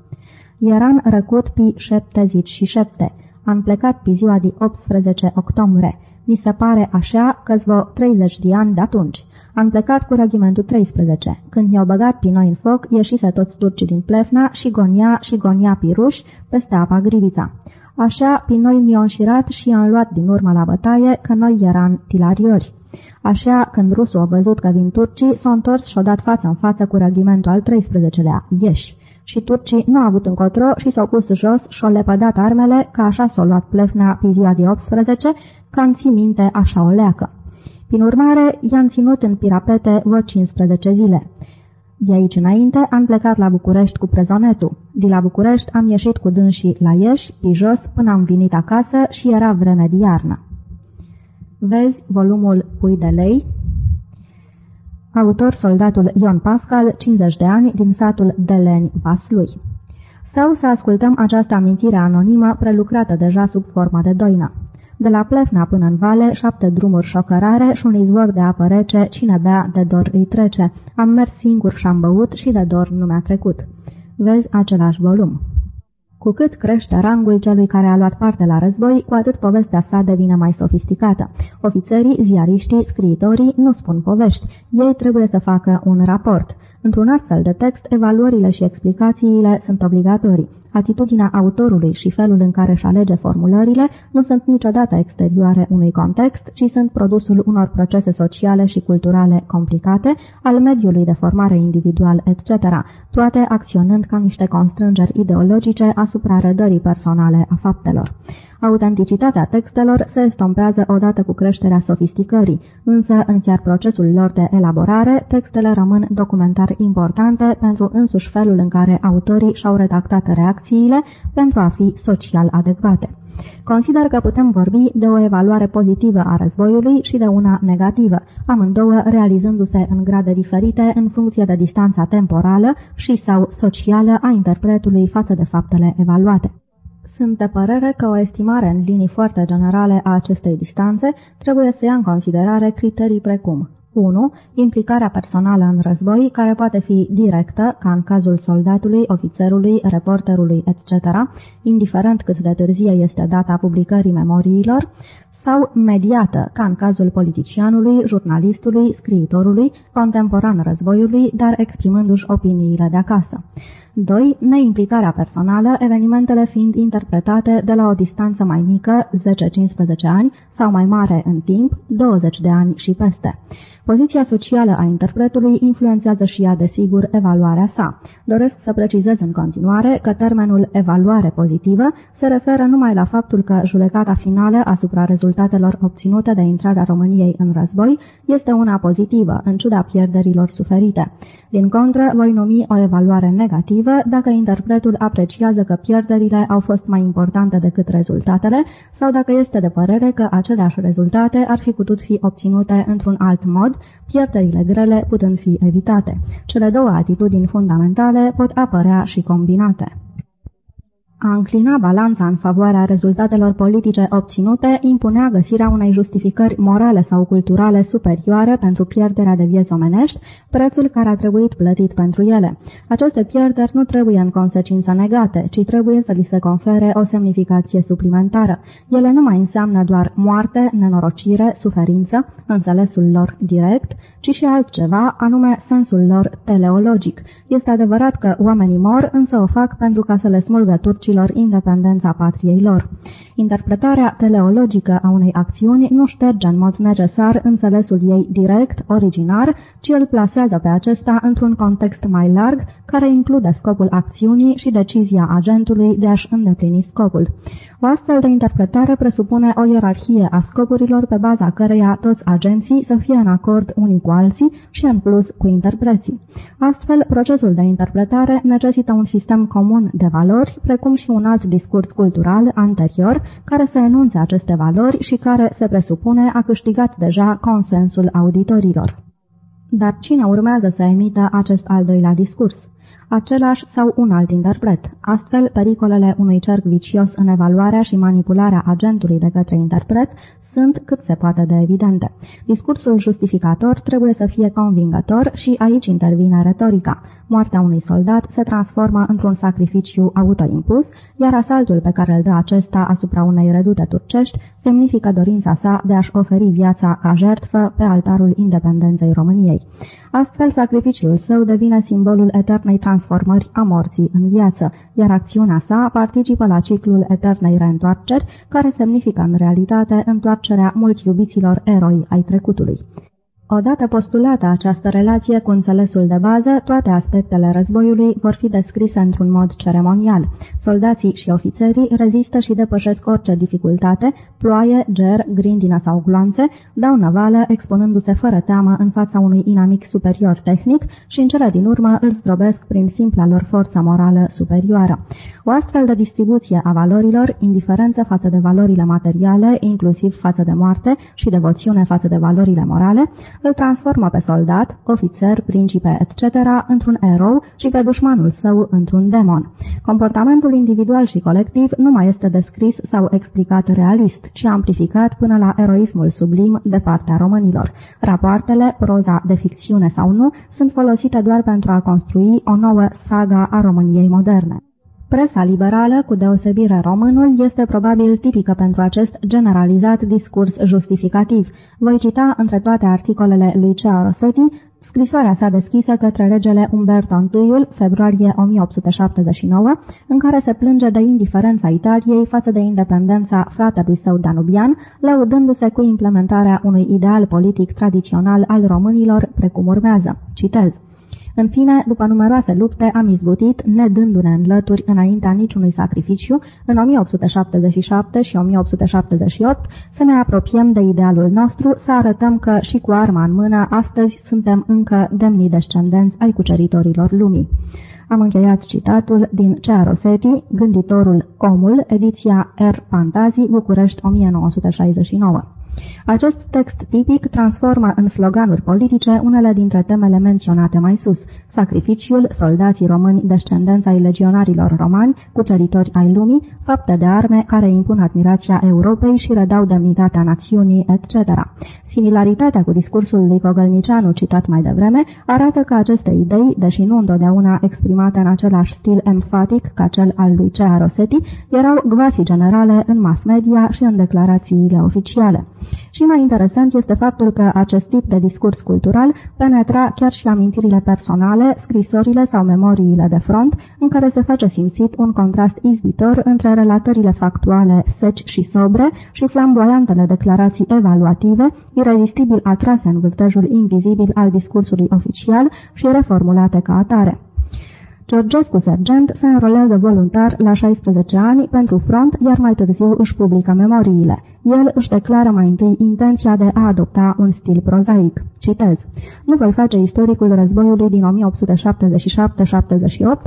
Eran răcut pi șepte. Am plecat pe ziua de 18 octombrie. Mi se pare așa că zvo 30 de ani de atunci. Am plecat cu regimentul 13. Când ne-au băgat pe noi în foc, ieșise toți turcii din Plefna și gonia și gonia piruși peste apa Grivița. Așa, pe noi ne-au înșirat și i-am luat din urmă la bătaie că noi eram tilariori. Așa, când rusul a văzut că vin turcii, s-a întors și-a dat față în față cu regimentul al 13-lea, ieși. Și turcii nu au avut încotro și s-au pus jos și-au lepădat armele, că așa s-au luat plefna pe ziua de 18, ca în ții minte așa o leacă. Prin urmare, i-am ținut în pirapete vreo 15 zile. De aici înainte am plecat la București cu prezonetul. De la București am ieșit cu dânsii la Ieși, pe jos, până am venit acasă și era vreme de iarnă. Vezi volumul Pui de lei, autor soldatul Ion Pascal, 50 de ani, din satul Deleni, Vaslui. Sau să ascultăm această amintire anonimă prelucrată deja sub forma de doină. De la Plefna până în vale, șapte drumuri șocărare și un izvor de apă rece, cine bea de dor îi trece. Am mers singur și am băut și de dor nu mi-a trecut. Vezi același volum. Cu cât crește rangul celui care a luat parte la război, cu atât povestea sa devine mai sofisticată. Ofițerii, ziariștii, scriitorii nu spun povești. Ei trebuie să facă un raport. Într-un astfel de text, evaluările și explicațiile sunt obligatorii. Atitudinea autorului și felul în care își alege formulările nu sunt niciodată exterioare unui context, ci sunt produsul unor procese sociale și culturale complicate, al mediului de formare individual, etc., toate acționând ca niște constrângeri ideologice asupra redării personale a faptelor. Autenticitatea textelor se estompează odată cu creșterea sofisticării, însă în chiar procesul lor de elaborare, textele rămân documentar importante pentru însuși felul în care autorii și-au redactat reacțiile pentru a fi social adecvate. Consider că putem vorbi de o evaluare pozitivă a războiului și de una negativă, amândouă realizându-se în grade diferite în funcție de distanța temporală și sau socială a interpretului față de faptele evaluate. Sunt de părere că o estimare în linii foarte generale a acestei distanțe trebuie să ia în considerare criterii precum 1. Implicarea personală în război, care poate fi directă, ca în cazul soldatului, ofițerului, reporterului, etc., indiferent cât de târzie este data publicării memoriilor, sau mediată, ca în cazul politicianului, jurnalistului, scriitorului, contemporan războiului, dar exprimându-și opiniile de acasă. 2. Neimplicarea personală, evenimentele fiind interpretate de la o distanță mai mică, 10-15 ani, sau mai mare în timp, 20 de ani și peste. Poziția socială a interpretului influențează și ea, desigur, evaluarea sa. Doresc să precizez în continuare că termenul evaluare pozitivă se referă numai la faptul că judecata finală asupra rezultatelor obținute de intrarea României în război este una pozitivă, în ciuda pierderilor suferite. Din contră, voi numi o evaluare negativă dacă interpretul apreciază că pierderile au fost mai importante decât rezultatele sau dacă este de părere că aceleași rezultate ar fi putut fi obținute într-un alt mod, pierderile grele putând fi evitate. Cele două atitudini fundamentale pot apărea și combinate. A înclina balanța în favoarea rezultatelor politice obținute impunea găsirea unei justificări morale sau culturale superioare pentru pierderea de vieți omenești, prețul care a trebuit plătit pentru ele. Aceste pierderi nu trebuie în consecință negate, ci trebuie să li se confere o semnificație suplimentară. Ele nu mai înseamnă doar moarte, nenorocire, suferință, înțelesul lor direct, ci și altceva, anume sensul lor teleologic. Este adevărat că oamenii mor, însă o fac pentru ca să le smulgă turcilor independența patriei lor. Interpretarea teleologică a unei acțiuni nu șterge în mod necesar înțelesul ei direct, originar, ci îl plasează pe acesta într-un context mai larg, care include scopul acțiunii și decizia agentului de a-și îndeplini scopul. O astfel de interpretare presupune o ierarhie a scopurilor pe baza căreia toți agenții să fie în acord unii cu alții și în plus cu interpreții. Astfel, procesul de interpretare necesită un sistem comun de valori, precum și un alt discurs cultural anterior, care să enunțe aceste valori și care, se presupune, a câștigat deja consensul auditorilor. Dar cine urmează să emită acest al doilea discurs? același sau un alt interpret. Astfel, pericolele unui cerc vicios în evaluarea și manipularea agentului de către interpret sunt cât se poate de evidente. Discursul justificator trebuie să fie convingător și aici intervine retorica. Moartea unui soldat se transformă într-un sacrificiu autoimpus, iar asaltul pe care îl dă acesta asupra unei redute turcești semnifică dorința sa de a-și oferi viața ca jertfă pe altarul independenței României. Astfel, sacrificiul său devine simbolul eternei transformări a morții în viață, iar acțiunea sa participă la ciclul eternei reîntoarceri, care semnifică în realitate întoarcerea mult iubiților eroi ai trecutului. Odată postulată această relație cu înțelesul de bază, toate aspectele războiului vor fi descrise într-un mod ceremonial. Soldații și ofițerii rezistă și depășesc orice dificultate, ploaie, ger, grindină sau gloanțe, dau navală, expunându-se fără teamă în fața unui inamic superior tehnic și în cele din urmă îl zdrobesc prin simpla lor forță morală superioară. O astfel de distribuție a valorilor, indiferență față de valorile materiale, inclusiv față de moarte și devoțiune față de valorile morale, îl transformă pe soldat, ofițer, principe, etc. într-un erou și pe dușmanul său într-un demon. Comportamentul individual și colectiv nu mai este descris sau explicat realist, ci amplificat până la eroismul sublim de partea românilor. Rapoartele, proza de ficțiune sau nu, sunt folosite doar pentru a construi o nouă saga a României moderne. Presa liberală, cu deosebire românul, este probabil tipică pentru acest generalizat discurs justificativ. Voi cita între toate articolele lui Cea Rossetti scrisoarea sa deschisă către regele Umberto I, februarie 1879, în care se plânge de indiferența Italiei față de independența fratelui său danubian, lăudându-se cu implementarea unui ideal politic tradițional al românilor, precum urmează. Citez. În fine, după numeroase lupte, am izbutit, nedându-ne în lături înaintea niciunui sacrificiu, în 1877 și 1878, să ne apropiem de idealul nostru, să arătăm că și cu arma în mână, astăzi suntem încă demnii descendenți ai cuceritorilor lumii. Am încheiat citatul din Cea Rosetti, Gânditorul Omul, ediția R. Pantazi, București 1969. Acest text tipic transformă în sloganuri politice unele dintre temele menționate mai sus, sacrificiul, soldații români, descendența ai legionarilor romani, cuceritori ai lumii, fapte de arme care impun admirația Europei și redau demnitatea națiunii, etc. Similaritatea cu discursul lui Cogălnicianu citat mai devreme arată că aceste idei, deși nu întotdeauna exprimate în același stil emfatic ca cel al lui Cea Rosetti, erau gvasi generale în mass media și în declarațiile oficiale. Și mai interesant este faptul că acest tip de discurs cultural penetra chiar și amintirile personale, scrisorile sau memoriile de front, în care se face simțit un contrast izbitor între relatările factuale seci și sobre și flamboiantele declarații evaluative, irezistibil atrase în vârtejul invizibil al discursului oficial și reformulate ca atare. Georgescu Sergent se înrolează voluntar la 16 ani pentru front, iar mai târziu își publică memoriile. El își declară mai întâi intenția de a adopta un stil prozaic. Citez. Nu voi face istoricul războiului din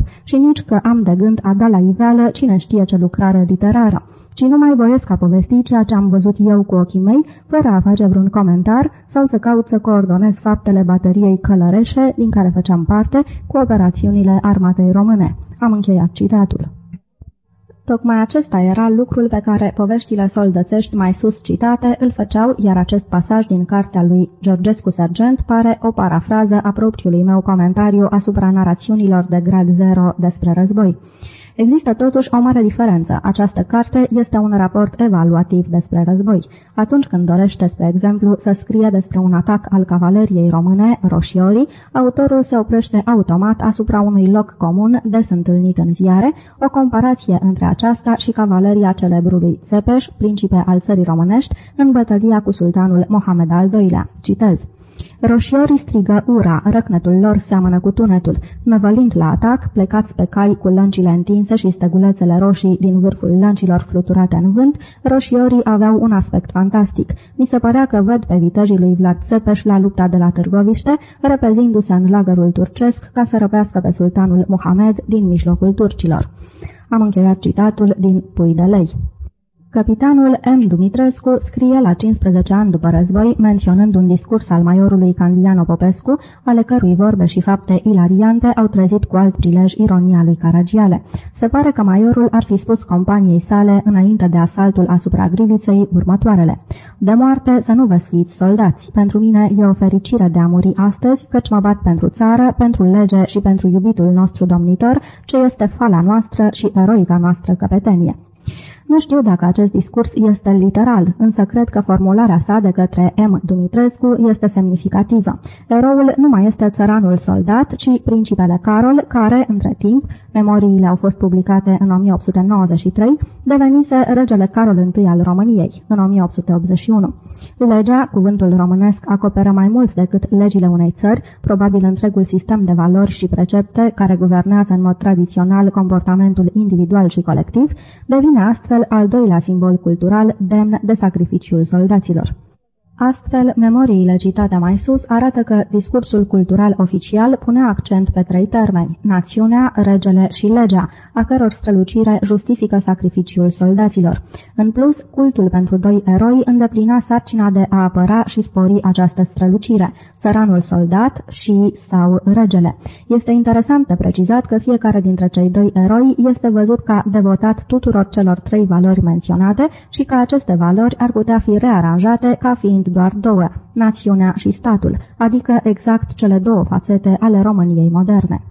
1877-78 și nici că am de gând a da la iveală cine știe ce lucrare literară ci nu mai voiesc a povesti ceea ce am văzut eu cu ochii mei, fără a face vreun comentar sau să caut să coordonez faptele bateriei călăreșe din care făceam parte cu operațiunile armatei române. Am încheiat citatul. Tocmai acesta era lucrul pe care poveștile soldățești mai sus citate îl făceau, iar acest pasaj din cartea lui Georgescu Sergent pare o parafrază a propriului meu comentariu asupra narațiunilor de grad zero despre război. Există totuși o mare diferență. Această carte este un raport evaluativ despre război. Atunci când dorește, spre exemplu, să scrie despre un atac al cavaleriei române, roșiorii, autorul se oprește automat asupra unui loc comun des întâlnit în ziare, o comparație între aceasta și cavaleria celebrului Țepeș, principe al țării românești, în bătălia cu sultanul Mohamed al II-lea. Citez. Roșiorii strigă ura, răcnetul lor seamănă cu tunetul. Năvălind la atac, plecați pe cai cu lăncile întinse și stegulețele roșii din vârful lăncilor fluturate în vânt, roșiorii aveau un aspect fantastic. Mi se părea că văd pe vitejii lui Vlad Țepeș la lupta de la Târgoviște, repezindu-se în lagărul turcesc ca să răpească pe sultanul Mohamed din mijlocul turcilor. Am încheiat citatul din Pui de Lei. Capitanul M. Dumitrescu scrie la 15 ani după război, menționând un discurs al maiorului Candiano Popescu, ale cărui vorbe și fapte ilariante au trezit cu alt prilej ironia lui Caragiale. Se pare că maiorul ar fi spus companiei sale, înainte de asaltul asupra Griviței, următoarele. De moarte să nu vă sfiți soldați. Pentru mine e o fericire de a muri astăzi, căci mă bat pentru țară, pentru lege și pentru iubitul nostru domnitor, ce este fala noastră și eroica noastră căpetenie. Nu știu dacă acest discurs este literal, însă cred că formularea sa de către M. Dumitrescu este semnificativă. Eroul nu mai este țăranul soldat, ci principele Carol, care, între timp, memoriile au fost publicate în 1893, devenise regele Carol I al României, în 1881. Legea, cuvântul românesc, acoperă mai mult decât legile unei țări, probabil întregul sistem de valori și precepte care guvernează în mod tradițional comportamentul individual și colectiv, devine astfel al doilea simbol cultural demn de sacrificiul soldaților. Astfel, memoriile citate mai sus arată că discursul cultural oficial pune accent pe trei termeni, națiunea, regele și legea, a căror strălucire justifică sacrificiul soldaților. În plus, cultul pentru doi eroi îndeplina sarcina de a apăra și spori această strălucire, țăranul soldat și sau regele. Este interesant de precizat că fiecare dintre cei doi eroi este văzut ca devotat tuturor celor trei valori menționate și că aceste valori ar putea fi rearanjate ca fiind doar două, națiunea și statul, adică exact cele două fațete ale României moderne.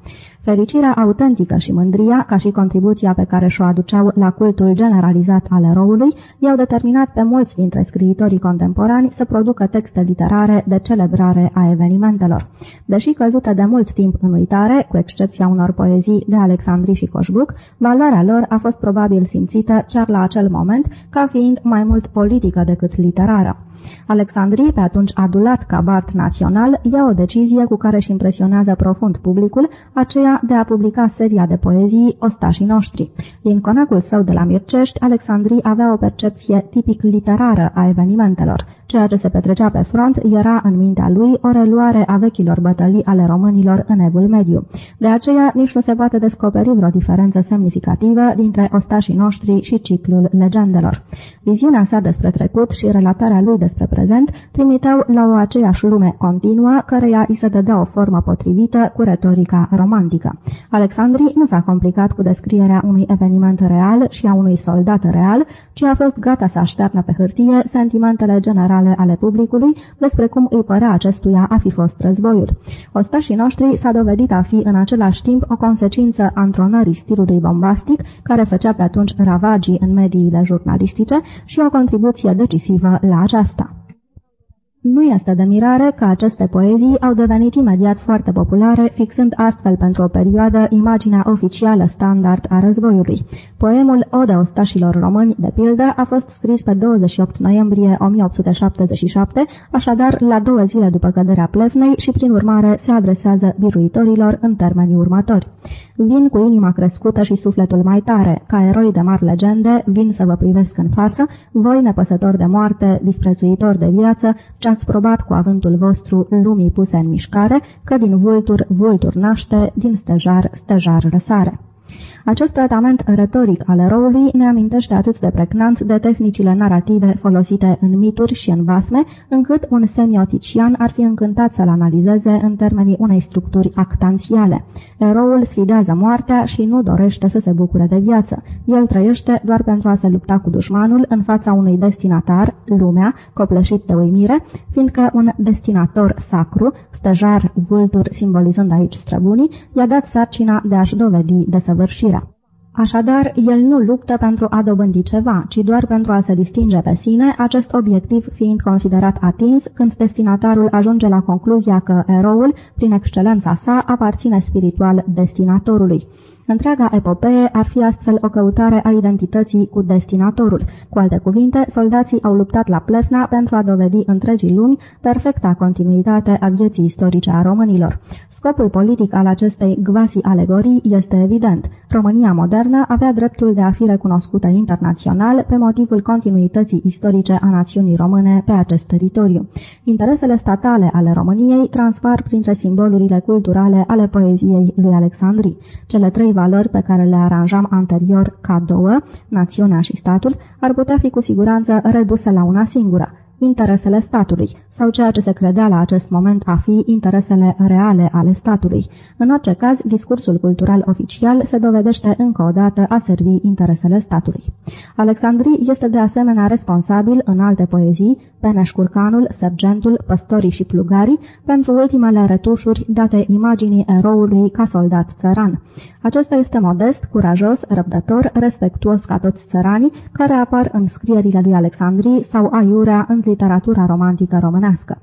Fericirea autentică și mândria, ca și contribuția pe care și-o aduceau la cultul generalizat al eroului, i-au determinat pe mulți dintre scriitorii contemporani să producă texte literare de celebrare a evenimentelor. Deși căzute de mult timp în uitare, cu excepția unor poezii de Alexandri și Coșbuc, valoarea lor a fost probabil simțită chiar la acel moment ca fiind mai mult politică decât literară. Alexandrie, pe atunci adulat ca bart național, ia o decizie cu care își impresionează profund publicul, aceea de a publica seria de poezii Ostașii noștri. Din conacul său de la Mircești, Alexandrie avea o percepție tipic literară a evenimentelor. Ceea ce se petrecea pe front era în mintea lui o reluare a vechilor bătălii ale românilor în evul mediu. De aceea nici nu se poate descoperi vreo diferență semnificativă dintre ostașii noștri și ciclul legendelor. Viziunea sa despre trecut și relatarea lui despre prezent trimiteau la o aceeași lume continuă, căreia îi se dădea o formă potrivită cu retorica romantică. Alexandri nu s-a complicat cu descrierea unui eveniment real și a unui soldat real, ci a fost gata să așternă pe hârtie sentimentele generale generale ale publicului despre cum îi părea acestuia a fi fost războiul. Ostașii noștri s-a dovedit a fi în același timp o consecință antronării stilului bombastic, care făcea pe atunci ravagii în mediile jurnalistice și o contribuție decisivă la aceasta. Nu este de mirare că aceste poezii au devenit imediat foarte populare, fixând astfel pentru o perioadă imaginea oficială standard a războiului. Poemul Ode ostașilor români, de pildă, a fost scris pe 28 noiembrie 1877, așadar la două zile după căderea Plevnei și prin urmare se adresează biruitorilor în termenii următori. Vin cu inima crescută și sufletul mai tare, ca eroi de mari legende, vin să vă privesc în față, voi nepăsători de moarte, disprețuitori de viață, ce-ați probat cu avântul vostru lumii puse în mișcare, că din vultur vultur naște, din stejar stejar răsare. Acest tratament retoric al eroului ne amintește atât de pregnant de tehnicile narrative folosite în mituri și în basme, încât un semiotician ar fi încântat să-l analizeze în termenii unei structuri actanțiale. Eroul sfidează moartea și nu dorește să se bucure de viață. El trăiește doar pentru a se lupta cu dușmanul în fața unui destinatar, lumea, copleșit de uimire, fiindcă un destinator sacru, stejar, vultur, simbolizând aici străbunii, i-a dat sarcina de a-și dovedi desăvârșirea. Așadar, el nu luptă pentru a dobândi ceva, ci doar pentru a se distinge pe sine, acest obiectiv fiind considerat atins când destinatarul ajunge la concluzia că eroul, prin excelența sa, aparține spiritual destinatorului. Întreaga epopee ar fi astfel o căutare a identității cu destinatorul. Cu alte cuvinte, soldații au luptat la Plefna pentru a dovedi întregii lumi perfecta continuitate a vieții istorice a românilor. Scopul politic al acestei gvasi alegorii este evident. România modernă avea dreptul de a fi recunoscută internațional pe motivul continuității istorice a națiunii române pe acest teritoriu. Interesele statale ale României transpar printre simbolurile culturale ale poeziei lui Alexandrii. Cele trei valori pe care le aranjam anterior ca două, națiunea și statul, ar putea fi cu siguranță reduse la una singură, interesele statului, sau ceea ce se credea la acest moment a fi interesele reale ale statului. În orice caz, discursul cultural oficial se dovedește încă o dată a servi interesele statului. Alexandrii este de asemenea responsabil în alte poezii, Peneș Curcanul, Sergentul, Păstorii și Plugarii, pentru ultimele retușuri date imaginii eroului ca soldat țăran. Acesta este modest, curajos, răbdător, respectuos ca toți țăranii, care apar în scrierile lui Alexandrii sau aiurea în literatura romantică românească.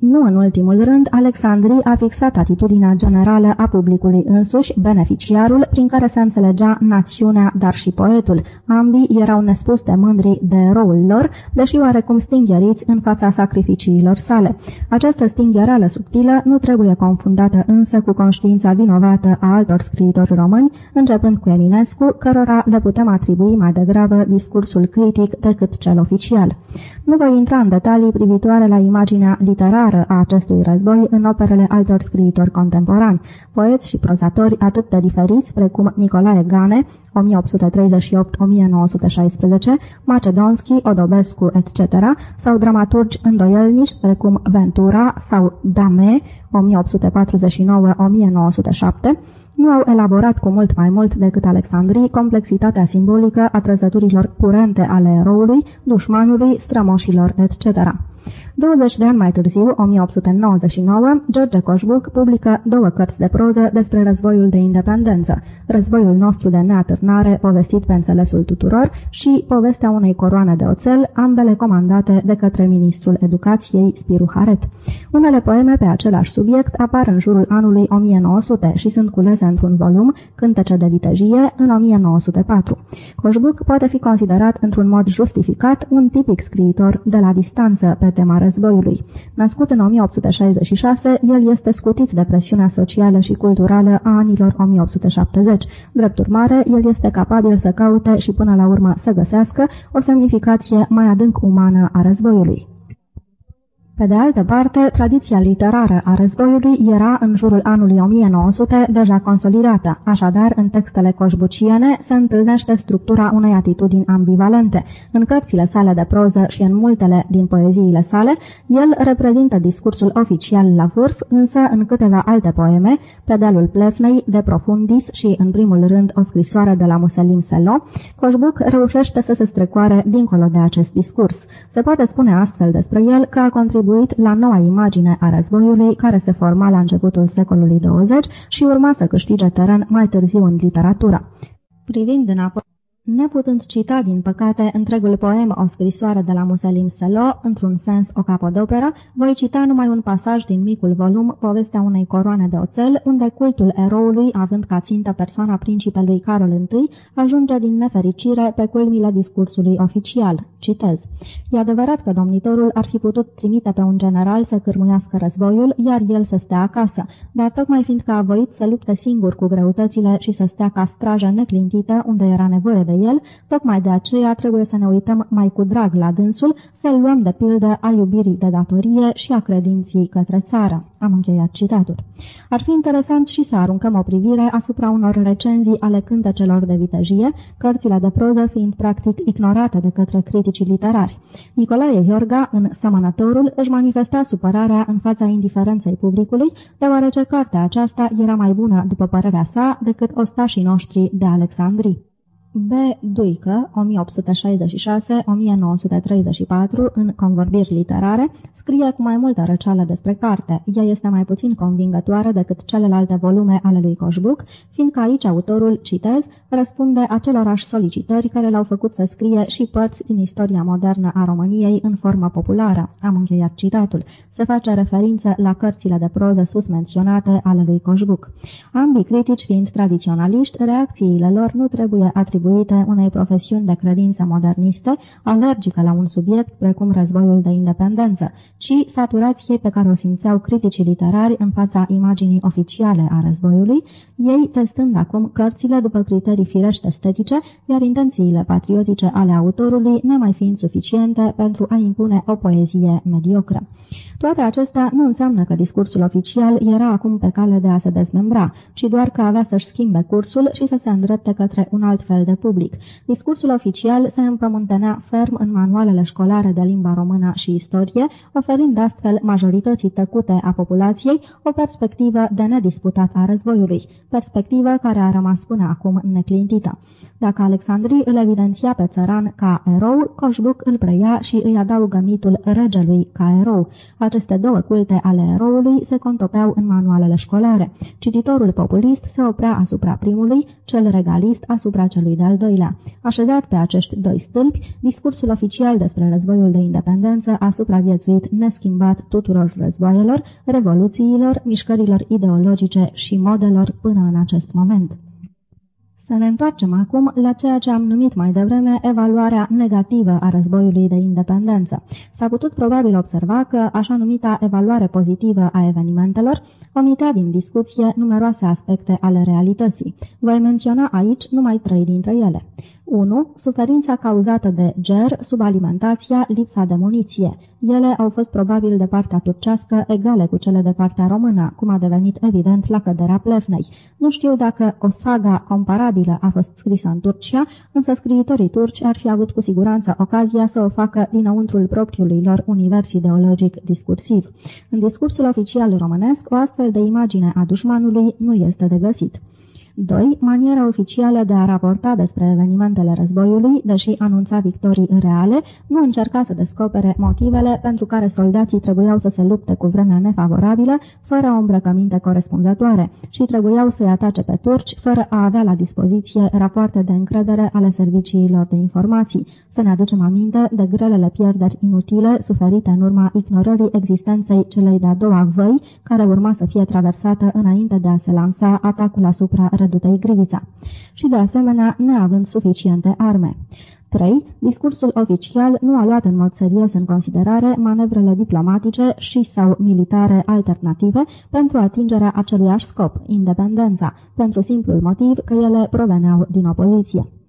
Nu în ultimul rând, Alexandrii a fixat atitudinea generală a publicului însuși, beneficiarul, prin care se înțelegea națiunea, dar și poetul. Ambii erau nespus de mândri de eroul lor, deși oarecum stingheriți în fața sacrificiilor sale. Această stingherală subtilă nu trebuie confundată însă cu conștiința vinovată a altor scriitori români, începând cu Eminescu, cărora le putem atribui mai degrabă discursul critic decât cel oficial. Nu voi intra în detalii privitoare la imaginea literară a acestui război în operele altor scriitori contemporani, poeți și prozatori atât de diferiți precum Nicolae Gane, 1838-1916, Macedonski, Odobescu, etc., sau dramaturgi îndoielnici precum Ventura sau Dame, 1849-1907, nu au elaborat cu mult mai mult decât Alexandrii complexitatea simbolică a trăsăturilor curente ale eroului, dușmanului, strămoșilor, etc. 20 de ani mai târziu, 1899, George Coșbuc publică două cărți de proză despre războiul de independență, Războiul nostru de neatârnare, povestit pe înțelesul tuturor, și Povestea unei coroane de oțel, ambele comandate de către ministrul educației Spiru Haret. Unele poeme pe același subiect apar în jurul anului 1900 și sunt culese într-un volum, Cântece de vitejie, în 1904. Coșbuc poate fi considerat într-un mod justificat un tipic scriitor de la distanță pe tema războiului. Născut în 1866, el este scutit de presiunea socială și culturală a anilor 1870. Drept urmare, el este capabil să caute și până la urmă să găsească o semnificație mai adânc umană a războiului. Pe de altă parte, tradiția literară a războiului era în jurul anului 1900 deja consolidată, așadar în textele coșbuciene se întâlnește structura unei atitudini ambivalente. În cărțile sale de proză și în multele din poeziile sale, el reprezintă discursul oficial la vârf, însă în câteva alte poeme, Pedelul Plefnei, De Profundis și, în primul rând, o scrisoare de la Muselim Selo, Coșbuc reușește să se strecoare dincolo de acest discurs. Se poate spune astfel despre el că a contribuit contribuit la noua imagine a războiului care se forma la începutul secolului 20 și urma să câștige teren mai târziu în literatură. Privind înapoi Neputând cita, din păcate, întregul poem O scrisoare de la Muselin Selo, într-un sens o capodoperă, voi cita numai un pasaj din micul volum, Povestea unei coroane de oțel, unde cultul eroului, având ca țintă persoana principelui Carol I, ajunge din nefericire pe culmile discursului oficial. Citez. E adevărat că domnitorul ar fi putut trimite pe un general să cârmuiască războiul, iar el să stea acasă, dar tocmai fiindcă a voit să lupte singur cu greutățile și să stea ca strajă neclintită unde era nevoie de el, tocmai de aceea trebuie să ne uităm mai cu drag la dânsul, să-l luăm de pildă a iubirii de datorie și a credinții către țară. Am încheiat citatul. Ar fi interesant și să aruncăm o privire asupra unor recenzii ale cântecelor de vitejie, cărțile de proză fiind practic ignorate de către criticii literari. Nicolae Iorga, în Samănătorul, își manifesta supărarea în fața indiferenței publicului, deoarece cartea aceasta era mai bună, după părerea sa, decât ostașii noștri de Alexandrii. B. Duică, 1866-1934, în Convorbiri literare, scrie cu mai multă răceală despre carte. Ea este mai puțin convingătoare decât celelalte volume ale lui Coșbuc, fiindcă aici autorul, citez, răspunde acelorași solicitări care l-au făcut să scrie și părți din istoria modernă a României în formă populară. Am încheiat citatul. Se face referință la cărțile de proză sus menționate ale lui Coșbuc. Ambii critici fiind tradiționaliști, reacțiile lor nu trebuie atribuite atribuite unei profesiuni de credință moderniste, alergică la un subiect precum războiul de independență, ci saturației pe care o simțeau criticii literari în fața imaginii oficiale a războiului, ei testând acum cărțile după criterii firești estetice, iar intențiile patriotice ale autorului nemai fiind suficiente pentru a impune o poezie mediocră. Toate acestea nu înseamnă că discursul oficial era acum pe cale de a se dezmembra, ci doar că avea să-și schimbe cursul și să se îndrepte către un alt fel de public. Discursul oficial se împământenea ferm în manualele școlare de limba română și istorie, oferind astfel majorității tăcute a populației o perspectivă de nedisputat a războiului, perspectivă care a rămas până acum neclintită. Dacă Alexandrii îl evidenția pe țăran ca erou, Coșbuc îl preia și îi adaugă mitul regelui ca erou. Aceste două culte ale eroului se contopeau în manualele școlare. Cititorul populist se oprea asupra primului, cel regalist asupra celui de-al doilea. Așezat pe acești doi stâlpi, discursul oficial despre războiul de independență a supraviețuit neschimbat tuturor războaielor, revoluțiilor, mișcărilor ideologice și modelor până în acest moment. Să ne întoarcem acum la ceea ce am numit mai devreme evaluarea negativă a războiului de independență. S-a putut probabil observa că așa numita evaluare pozitivă a evenimentelor omitea din discuție numeroase aspecte ale realității. Voi menționa aici numai trei dintre ele. 1. Suferința cauzată de ger, subalimentația, lipsa de muniție. Ele au fost probabil de partea turcească egale cu cele de partea română, cum a devenit evident la căderea Plevnei. Nu știu dacă o saga comparabilă a fost scrisă în Turcia, însă scriitorii turci ar fi avut cu siguranță ocazia să o facă dinăuntrul propriului lor univers ideologic discursiv. În discursul oficial românesc, o astfel de imagine a dușmanului nu este de găsit. 2. Maniera oficială de a raporta despre evenimentele războiului, deși anunța victorii reale, nu încerca să descopere motivele pentru care soldații trebuiau să se lupte cu vremea nefavorabilă, fără o îmbrăcăminte corespunzătoare, și trebuiau să-i atace pe turci, fără a avea la dispoziție rapoarte de încredere ale serviciilor de informații. Să ne aducem aminte de grelele pierderi inutile suferite în urma ignorării existenței celei de-a doua văi, care urma să fie traversată înainte de a se lansa atacul asupra rădutei Grivița și de asemenea neavând suficiente arme. 3. Discursul oficial nu a luat în mod serios în considerare manevrele diplomatice și sau militare alternative pentru atingerea aceluiași scop, independența, pentru simplul motiv că ele proveneau din opoziție.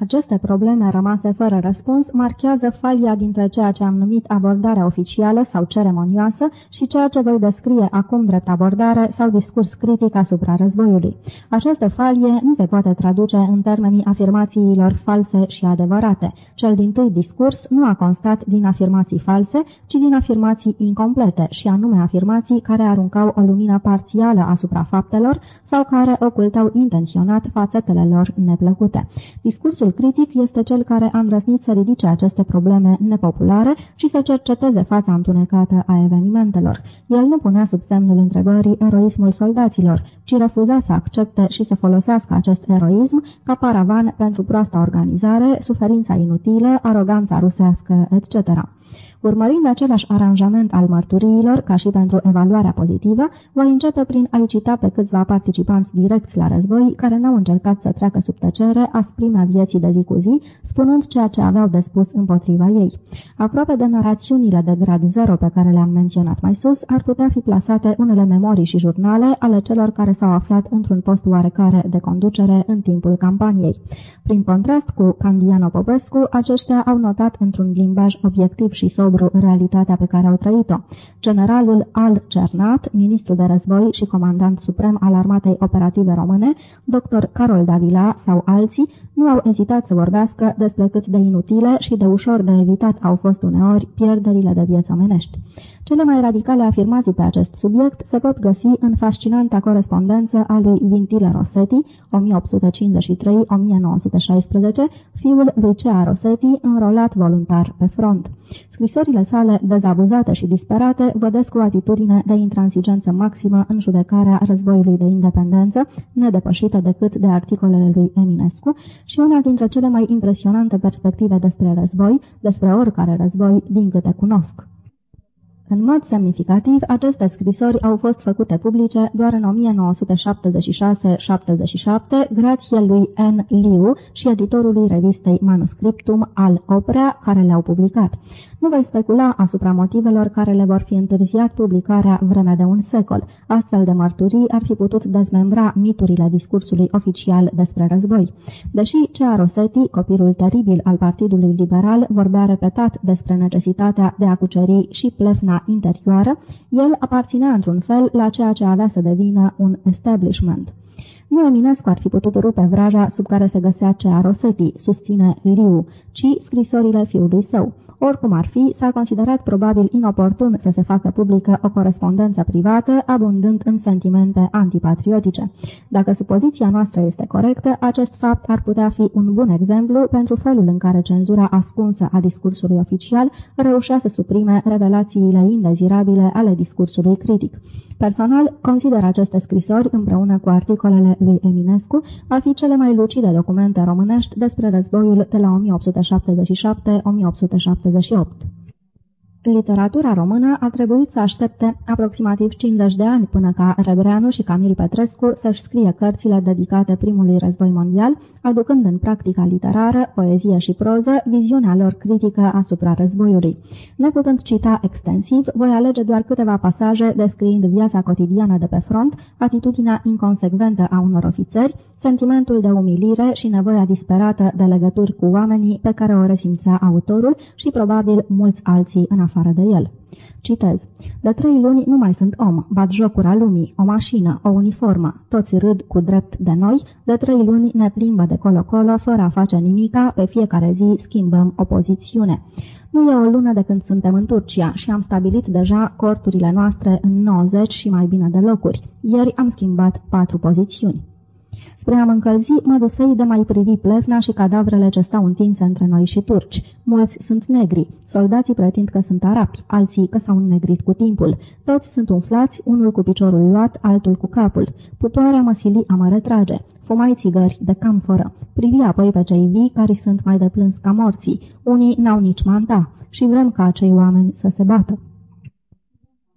Aceste probleme rămase fără răspuns marchează falia dintre ceea ce am numit abordarea oficială sau ceremonioasă și ceea ce voi descrie acum drept abordare sau discurs critic asupra războiului. Această falie nu se poate traduce în termenii afirmațiilor false și adevărate. Cel din tâi discurs nu a constat din afirmații false, ci din afirmații incomplete și anume afirmații care aruncau o lumină parțială asupra faptelor sau care ocultau intenționat fațetele lor neplăcute. Discursul Spiritul critic este cel care a îndrăznit să ridice aceste probleme nepopulare și să cerceteze fața întunecată a evenimentelor. El nu punea sub semnul întrebării eroismul soldaților, ci refuza să accepte și să folosească acest eroism ca paravan pentru proasta organizare, suferința inutilă, aroganța rusească, etc. Urmărind același aranjament al mărturiilor, ca și pentru evaluarea pozitivă, voi începe prin a-i cita pe câțiva participanți direcți la război, care n-au încercat să treacă sub tăcere asprimea vieții de zi cu zi, spunând ceea ce aveau de spus împotriva ei. Aproape de narațiunile de grad zero pe care le-am menționat mai sus, ar putea fi plasate unele memorii și jurnale ale celor care s-au aflat într-un post oarecare de conducere în timpul campaniei. Prin contrast cu Candiano Popescu, aceștia au notat într-un limbaj obiectiv și sobru sobru realitatea pe care au trăit-o. Generalul Al Cernat, ministru de război și comandant suprem al armatei operative române, dr. Carol Davila sau alții, nu au ezitat să vorbească despre cât de inutile și de ușor de evitat au fost uneori pierderile de vieți omenești. Cele mai radicale afirmații pe acest subiect se pot găsi în fascinanta corespondență a lui Vintile Rossetti, 1853-1916, fiul lui Cea Rossetti, înrolat voluntar pe front. Scrisorile sale dezabuzate și disperate vădesc o atitudine de intransigență maximă în judecarea războiului de independență, nedepășită decât de articolele lui Eminescu, și una dintre cele mai impresionante perspective despre război, despre oricare război, din câte cunosc. În mod semnificativ, aceste scrisori au fost făcute publice doar în 1976-77, grație lui N. Liu și editorului revistei Manuscriptum al Opera, care le-au publicat. Nu voi specula asupra motivelor care le vor fi întârziat publicarea vreme de un secol. Astfel de mărturii ar fi putut dezmembra miturile discursului oficial despre război. Deși Cea Rosetti, copilul teribil al Partidului Liberal, vorbea repetat despre necesitatea de a cuceri și plefna interioară, el aparținea într-un fel la ceea ce avea să devină un establishment. Nu Eminescu ar fi putut rupe vraja sub care se găsea Cea Rosetti, susține Liu, ci scrisorile fiului său. Oricum ar fi, s-a considerat probabil inoportun să se facă publică o corespondență privată, abundând în sentimente antipatriotice. Dacă supoziția noastră este corectă, acest fapt ar putea fi un bun exemplu pentru felul în care cenzura ascunsă a discursului oficial reușea să suprime revelațiile indezirabile ale discursului critic. Personal, consider aceste scrisori, împreună cu articolele lui Eminescu, a fi cele mai lucide documente românești despre războiul de la 1877-1878. fazer a. Literatura română a trebuit să aștepte aproximativ 50 de ani până ca Rebreanu și Camil Petrescu să-și scrie cărțile dedicate primului război mondial, aducând în practica literară, poezie și proză, viziunea lor critică asupra războiului. Neputând cita extensiv, voi alege doar câteva pasaje descriind viața cotidiană de pe front, atitudinea inconsecventă a unor ofițeri, sentimentul de umilire și nevoia disperată de legături cu oamenii pe care o resimțea autorul și probabil mulți alții în afară de el. Citez. De trei luni nu mai sunt om, bat jocura lumii, o mașină, o uniformă, toți râd cu drept de noi, de trei luni ne plimbă de colo-colo, fără a face nimica, pe fiecare zi schimbăm o pozițiune. Nu e o lună de când suntem în Turcia și am stabilit deja corturile noastre în 90 și mai bine de locuri. Ieri am schimbat patru pozițiuni. Spre a mă încălzi, mă dusei de mai privi plevna și cadavrele ce stau întinse între noi și turci. Mulți sunt negri, soldații pretind că sunt arapi, alții că s-au înnegrit cu timpul. Toți sunt umflați, unul cu piciorul luat, altul cu capul. Putoarea mă sili a mă retrage. Fumai țigări de camforă. Privi apoi pe cei vii care sunt mai de plâns ca morții. Unii n-au nici manta și vrem ca acei oameni să se bată.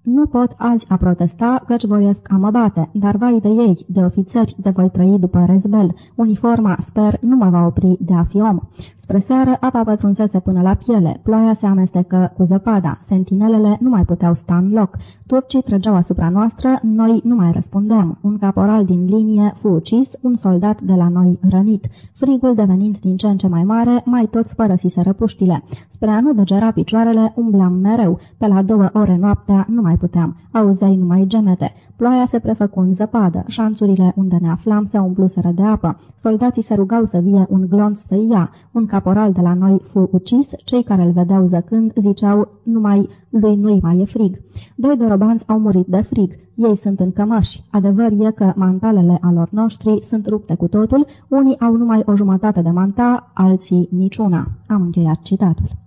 Nu pot azi a protesta, căci voiesc a mă bate, dar vai de ei, de ofițeri, de voi trăi după rezbel. Uniforma, sper, nu mă va opri de a fi om. Spre seară, apa pătrunsese până la piele, ploaia se amestecă cu zăpada, sentinelele nu mai puteau sta în loc, turcii trăgeau asupra noastră, noi nu mai răspundeam. Un caporal din linie fu ucis, un soldat de la noi rănit. Frigul devenind din ce în ce mai mare, mai toți părăsiseră puștile. Spre a nu degera picioarele, umblam mereu. Pe la două ore noaptea nu mai mai puteam. Auzeai numai gemete. Ploaia se prefăcu în zăpadă. Șanțurile unde ne aflam se umpluseră de apă. Soldații se rugau să vie un glonț să ia. Un caporal de la noi fu ucis. Cei care îl vedeau zăcând ziceau numai lui nu-i mai e frig. Doi dorobanți au murit de frig. Ei sunt în cămași. Adevăr e că mantalele alor noștri sunt rupte cu totul, unii au numai o jumătate de manta, alții niciuna. Am încheiat citatul.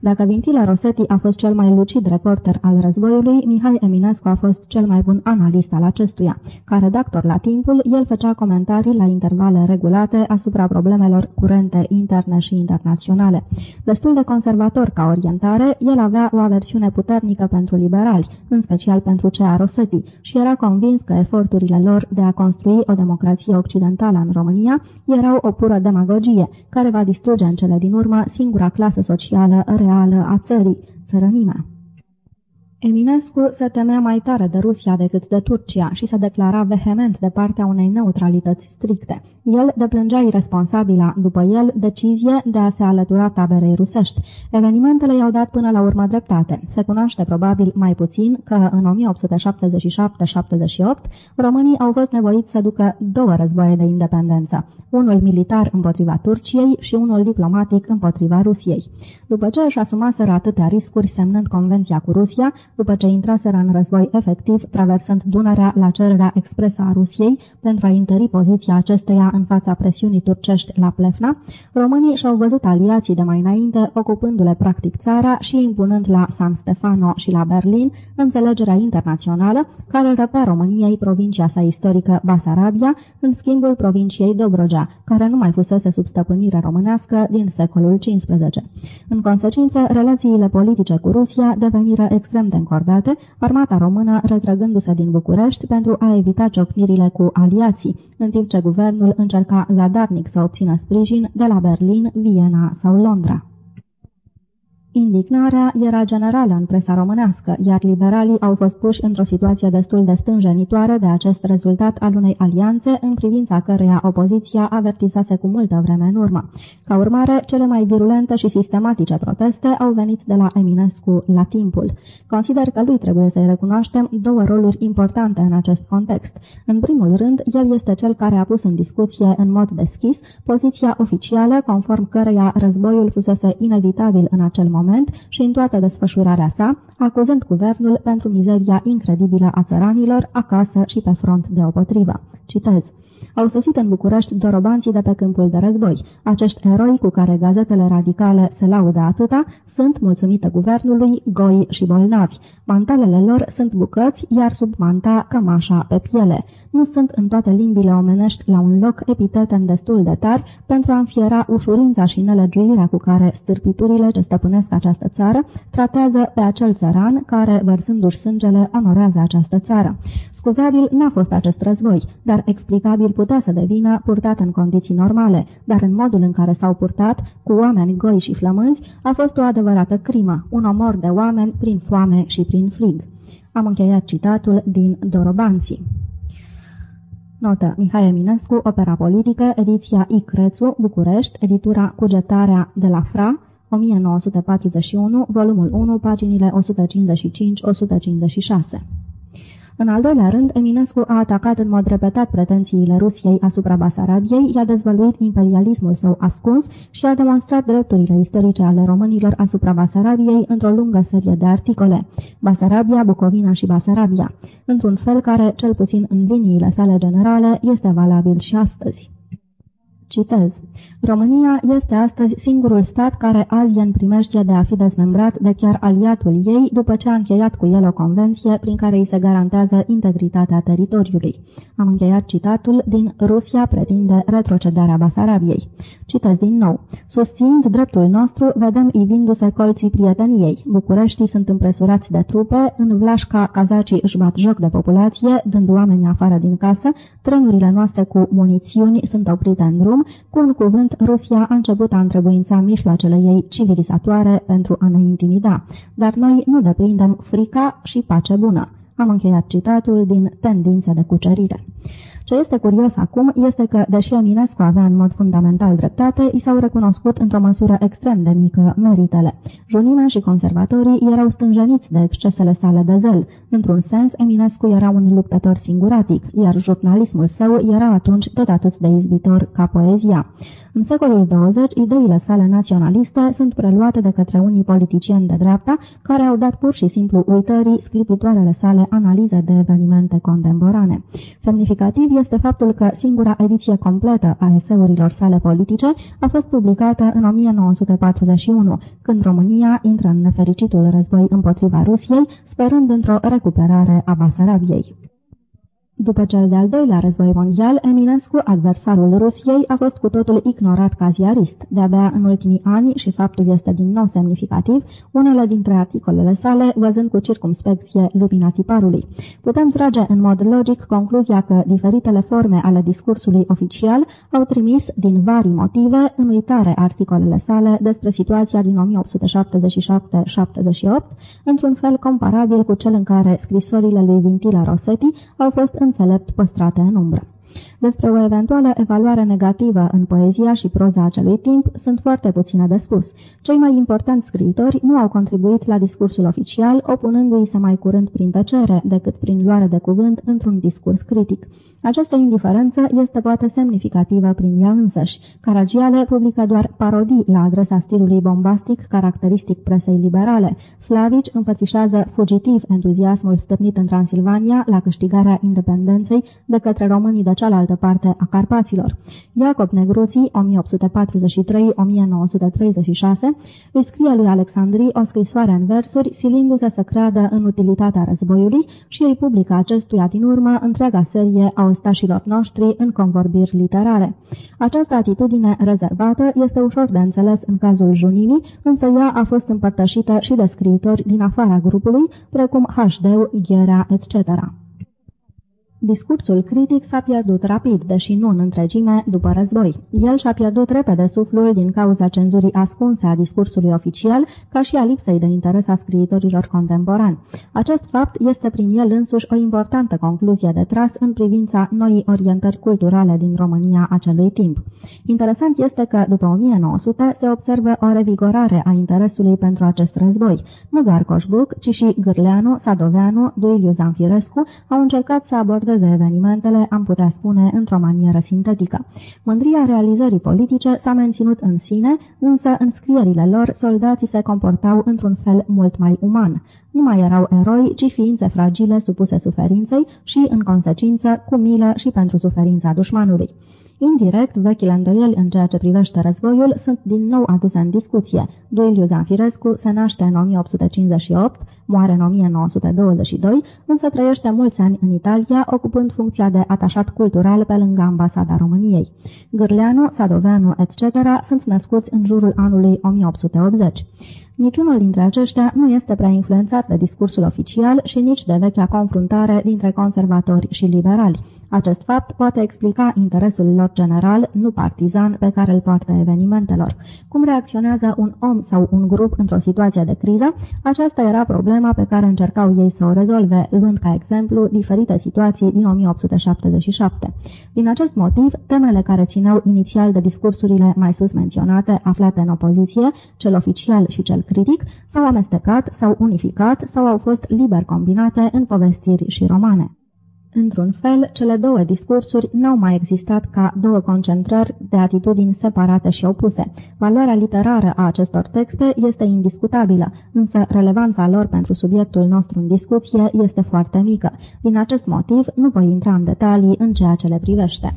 Dacă Vintila Rosetti a fost cel mai lucid reporter al războiului, Mihai Eminescu a fost cel mai bun analist al acestuia. Ca redactor la timpul, el făcea comentarii la intervale regulate asupra problemelor curente interne și internaționale. Destul de conservator ca orientare, el avea o aversiune puternică pentru liberali, în special pentru cea a Rosetti, și era convins că eforturile lor de a construi o democrație occidentală în România erau o pură demagogie, care va distruge în cele din urmă singura clasă socială reală a țării, țărănimea. Eminescu se temea mai tare de Rusia decât de Turcia și se declara vehement de partea unei neutralități stricte. El deplângea irresponsabila, după el, decizie de a se alătura taberei rusești. Evenimentele i-au dat până la urmă dreptate. Se cunoaște probabil mai puțin că în 1877-78 românii au fost nevoiți să ducă două războaie de independență, unul militar împotriva Turciei și unul diplomatic împotriva Rusiei. După ce își asumaseră atâtea riscuri semnând convenția cu Rusia, după ce intraseră în război efectiv, traversând Dunărea la cererea expresă a Rusiei pentru a întări poziția acesteia în fața presiunii turcești la Plefna, românii și-au văzut aliații de mai înainte, ocupându-le practic țara și impunând la San Stefano și la Berlin înțelegerea internațională care răpea României provincia sa istorică Basarabia în schimbul provinciei Dobrogea, care nu mai fusese sub stăpânire românească din secolul XV. În consecință, relațiile politice cu Rusia deveniră extrem de încordate, armata română retrăgându-se din București pentru a evita ciocnirile cu aliații, în timp ce guvernul încerca zadarnic să obțină sprijin de la Berlin, Viena sau Londra. Indignarea era generală în presa românească, iar liberalii au fost puși într-o situație destul de stânjenitoare de acest rezultat al unei alianțe în privința căreia opoziția avertisase cu multă vreme în urmă. Ca urmare, cele mai virulente și sistematice proteste au venit de la Eminescu la timpul. Consider că lui trebuie să-i recunoaștem două roluri importante în acest context. În primul rând, el este cel care a pus în discuție în mod deschis poziția oficială conform căreia războiul fusese inevitabil în acel moment moment și în toată desfășurarea sa, acuzând guvernul pentru mizeria incredibilă a țăranilor acasă și pe front deopotrivă. Citez. Au sosit în București dorobanții de pe câmpul de război. Acești eroi cu care gazetele radicale se laudă atâta sunt, mulțumită guvernului, goi și bolnavi. Mantalele lor sunt bucăți, iar sub manta cămașa pe piele nu sunt în toate limbile omenești la un loc epitete în destul de tari pentru a înfiera ușurința și nelegiuirea cu care stârpiturile ce stăpânesc această țară tratează pe acel țăran care, vărsându-și sângele, onorează această țară. Scuzabil n-a fost acest război, dar explicabil putea să devină purtat în condiții normale, dar în modul în care s-au purtat, cu oameni goi și flămânzi, a fost o adevărată crimă, un omor de oameni prin foame și prin frig. Am încheiat citatul din Dorobanții. Notă Mihai Eminescu, Opera politică, ediția I. Crețu, București, editura Cugetarea de la Fra, 1941, volumul 1, paginile 155-156. În al doilea rând, Eminescu a atacat în mod repetat pretențiile Rusiei asupra Basarabiei, i-a dezvăluit imperialismul său ascuns și a demonstrat drepturile istorice ale românilor asupra Basarabiei într-o lungă serie de articole. Basarabia, Bucovina și Basarabia, într-un fel care, cel puțin în liniile sale generale, este valabil și astăzi. Citez. România este astăzi singurul stat care azi e în primeștie de a fi dezmembrat de chiar aliatul ei după ce a încheiat cu el o convenție prin care îi se garantează integritatea teritoriului. Am încheiat citatul din Rusia pretinde retrocedarea Basarabiei. Citez din nou. Susținând dreptul nostru, vedem ivindu-se colții prieteniei. Bucureștii sunt împresurați de trupe, în Vlașca cazacii își bat joc de populație, dând oamenii afară din casă, trenurile noastre cu munițiuni sunt oprite în drum, cu un cuvânt Rusia a început a întrebuința mijloacele ei civilizatoare pentru a ne intimida, dar noi nu deprindem frica și pace bună. Am încheiat citatul din Tendințe de cucerire. Ce este curios acum este că, deși Eminescu avea în mod fundamental dreptate, i s-au recunoscut într-o măsură extrem de mică meritele. Junimea și conservatorii erau stânjeniți de excesele sale de zel. Într-un sens, Eminescu era un luptător singuratic, iar jurnalismul său era atunci tot atât de izbitor ca poezia. În secolul 20, ideile sale naționaliste sunt preluate de către unii politicieni de dreapta, care au dat pur și simplu uitării sclipitoarele sale analize de evenimente contemporane. Semnificativ este faptul că singura ediție completă a eseurilor sale politice a fost publicată în 1941, când România intră în nefericitul război împotriva Rusiei, sperând într-o recuperare a Basarabiei. După cel de-al doilea război mondial, Eminescu, adversarul Rusiei, a fost cu totul ignorat ca ziarist. De-abia în ultimii ani, și faptul este din nou semnificativ, unele dintre articolele sale văzând cu circumspecție lumina tiparului. Putem trage în mod logic concluzia că diferitele forme ale discursului oficial au trimis, din vari motive, în uitare articolele sale despre situația din 1877-78, într-un fel comparabil cu cel în care scrisorile lui Vintila Rossetti au fost înțelept păstrate în umbră. Despre o eventuală evaluare negativă în poezia și proza acelui timp sunt foarte puține de spus. Cei mai importanti scriitori nu au contribuit la discursul oficial, opunându-i se mai curând prin tăcere decât prin luare de cuvânt într-un discurs critic. Această indiferență este poate semnificativă prin ea însăși. Caragiale publică doar parodii la adresa stilului bombastic caracteristic presei liberale. Slavici împățișează fugitiv entuziasmul stârnit în Transilvania la câștigarea independenței de către românii de cealaltă parte a Carpaților. Iacob Negruții, 1843-1936, îi scrie lui Alexandrii o scrisoare în versuri, silindu-se să creadă în utilitatea războiului și îi publică acestuia din urmă întreaga serie a ostașilor noștri în convorbiri literare. Această atitudine rezervată este ușor de înțeles în cazul Junimii, însă ea a fost împărtășită și de scriitori din afara grupului, precum H.D. Gherea, etc. Discursul critic s-a pierdut rapid, deși nu în întregime, după război. El și-a pierdut repede suflul din cauza cenzurii ascunse a discursului oficial, ca și a lipsei de interes a scriitorilor contemporani. Acest fapt este prin el însuși o importantă concluzie de tras în privința noii orientări culturale din România acelui timp. Interesant este că, după 1900, se observă o revigorare a interesului pentru acest război. Nu doar Coșbuc, ci și Gârleanu, Sadoveanu, Duiliu Zanfirescu au încercat să abordeze abordeze evenimentele, am putea spune, într-o manieră sintetică. Mândria realizării politice s-a menținut în sine, însă în scrierile lor soldații se comportau într-un fel mult mai uman. Nu mai erau eroi, ci ființe fragile supuse suferinței și, în consecință, cu milă și pentru suferința dușmanului. Indirect, vechile îndoieli în ceea ce privește războiul sunt din nou aduse în discuție. Duiliu Zanfirescu se naște în 1858, moare în 1922, însă trăiește mulți ani în Italia, ocupând funcția de atașat cultural pe lângă ambasada României. Gârleanu, Sadoveanu, etc. sunt născuți în jurul anului 1880. Niciunul dintre aceștia nu este prea influențat de discursul oficial și nici de vechea confruntare dintre conservatori și liberali. Acest fapt poate explica interesul lor general, nu partizan, pe care îl poartă evenimentelor. Cum reacționează un om sau un grup într-o situație de criză, aceasta era problema pe care încercau ei să o rezolve, luând ca exemplu diferite situații din 1877. Din acest motiv, temele care țineau inițial de discursurile mai sus menționate, aflate în opoziție, cel oficial și cel critic, s-au amestecat, s-au unificat sau au fost liber combinate în povestiri și romane. Într-un fel, cele două discursuri n-au mai existat ca două concentrări de atitudini separate și opuse. Valoarea literară a acestor texte este indiscutabilă, însă relevanța lor pentru subiectul nostru în discuție este foarte mică. Din acest motiv, nu voi intra în detalii în ceea ce le privește.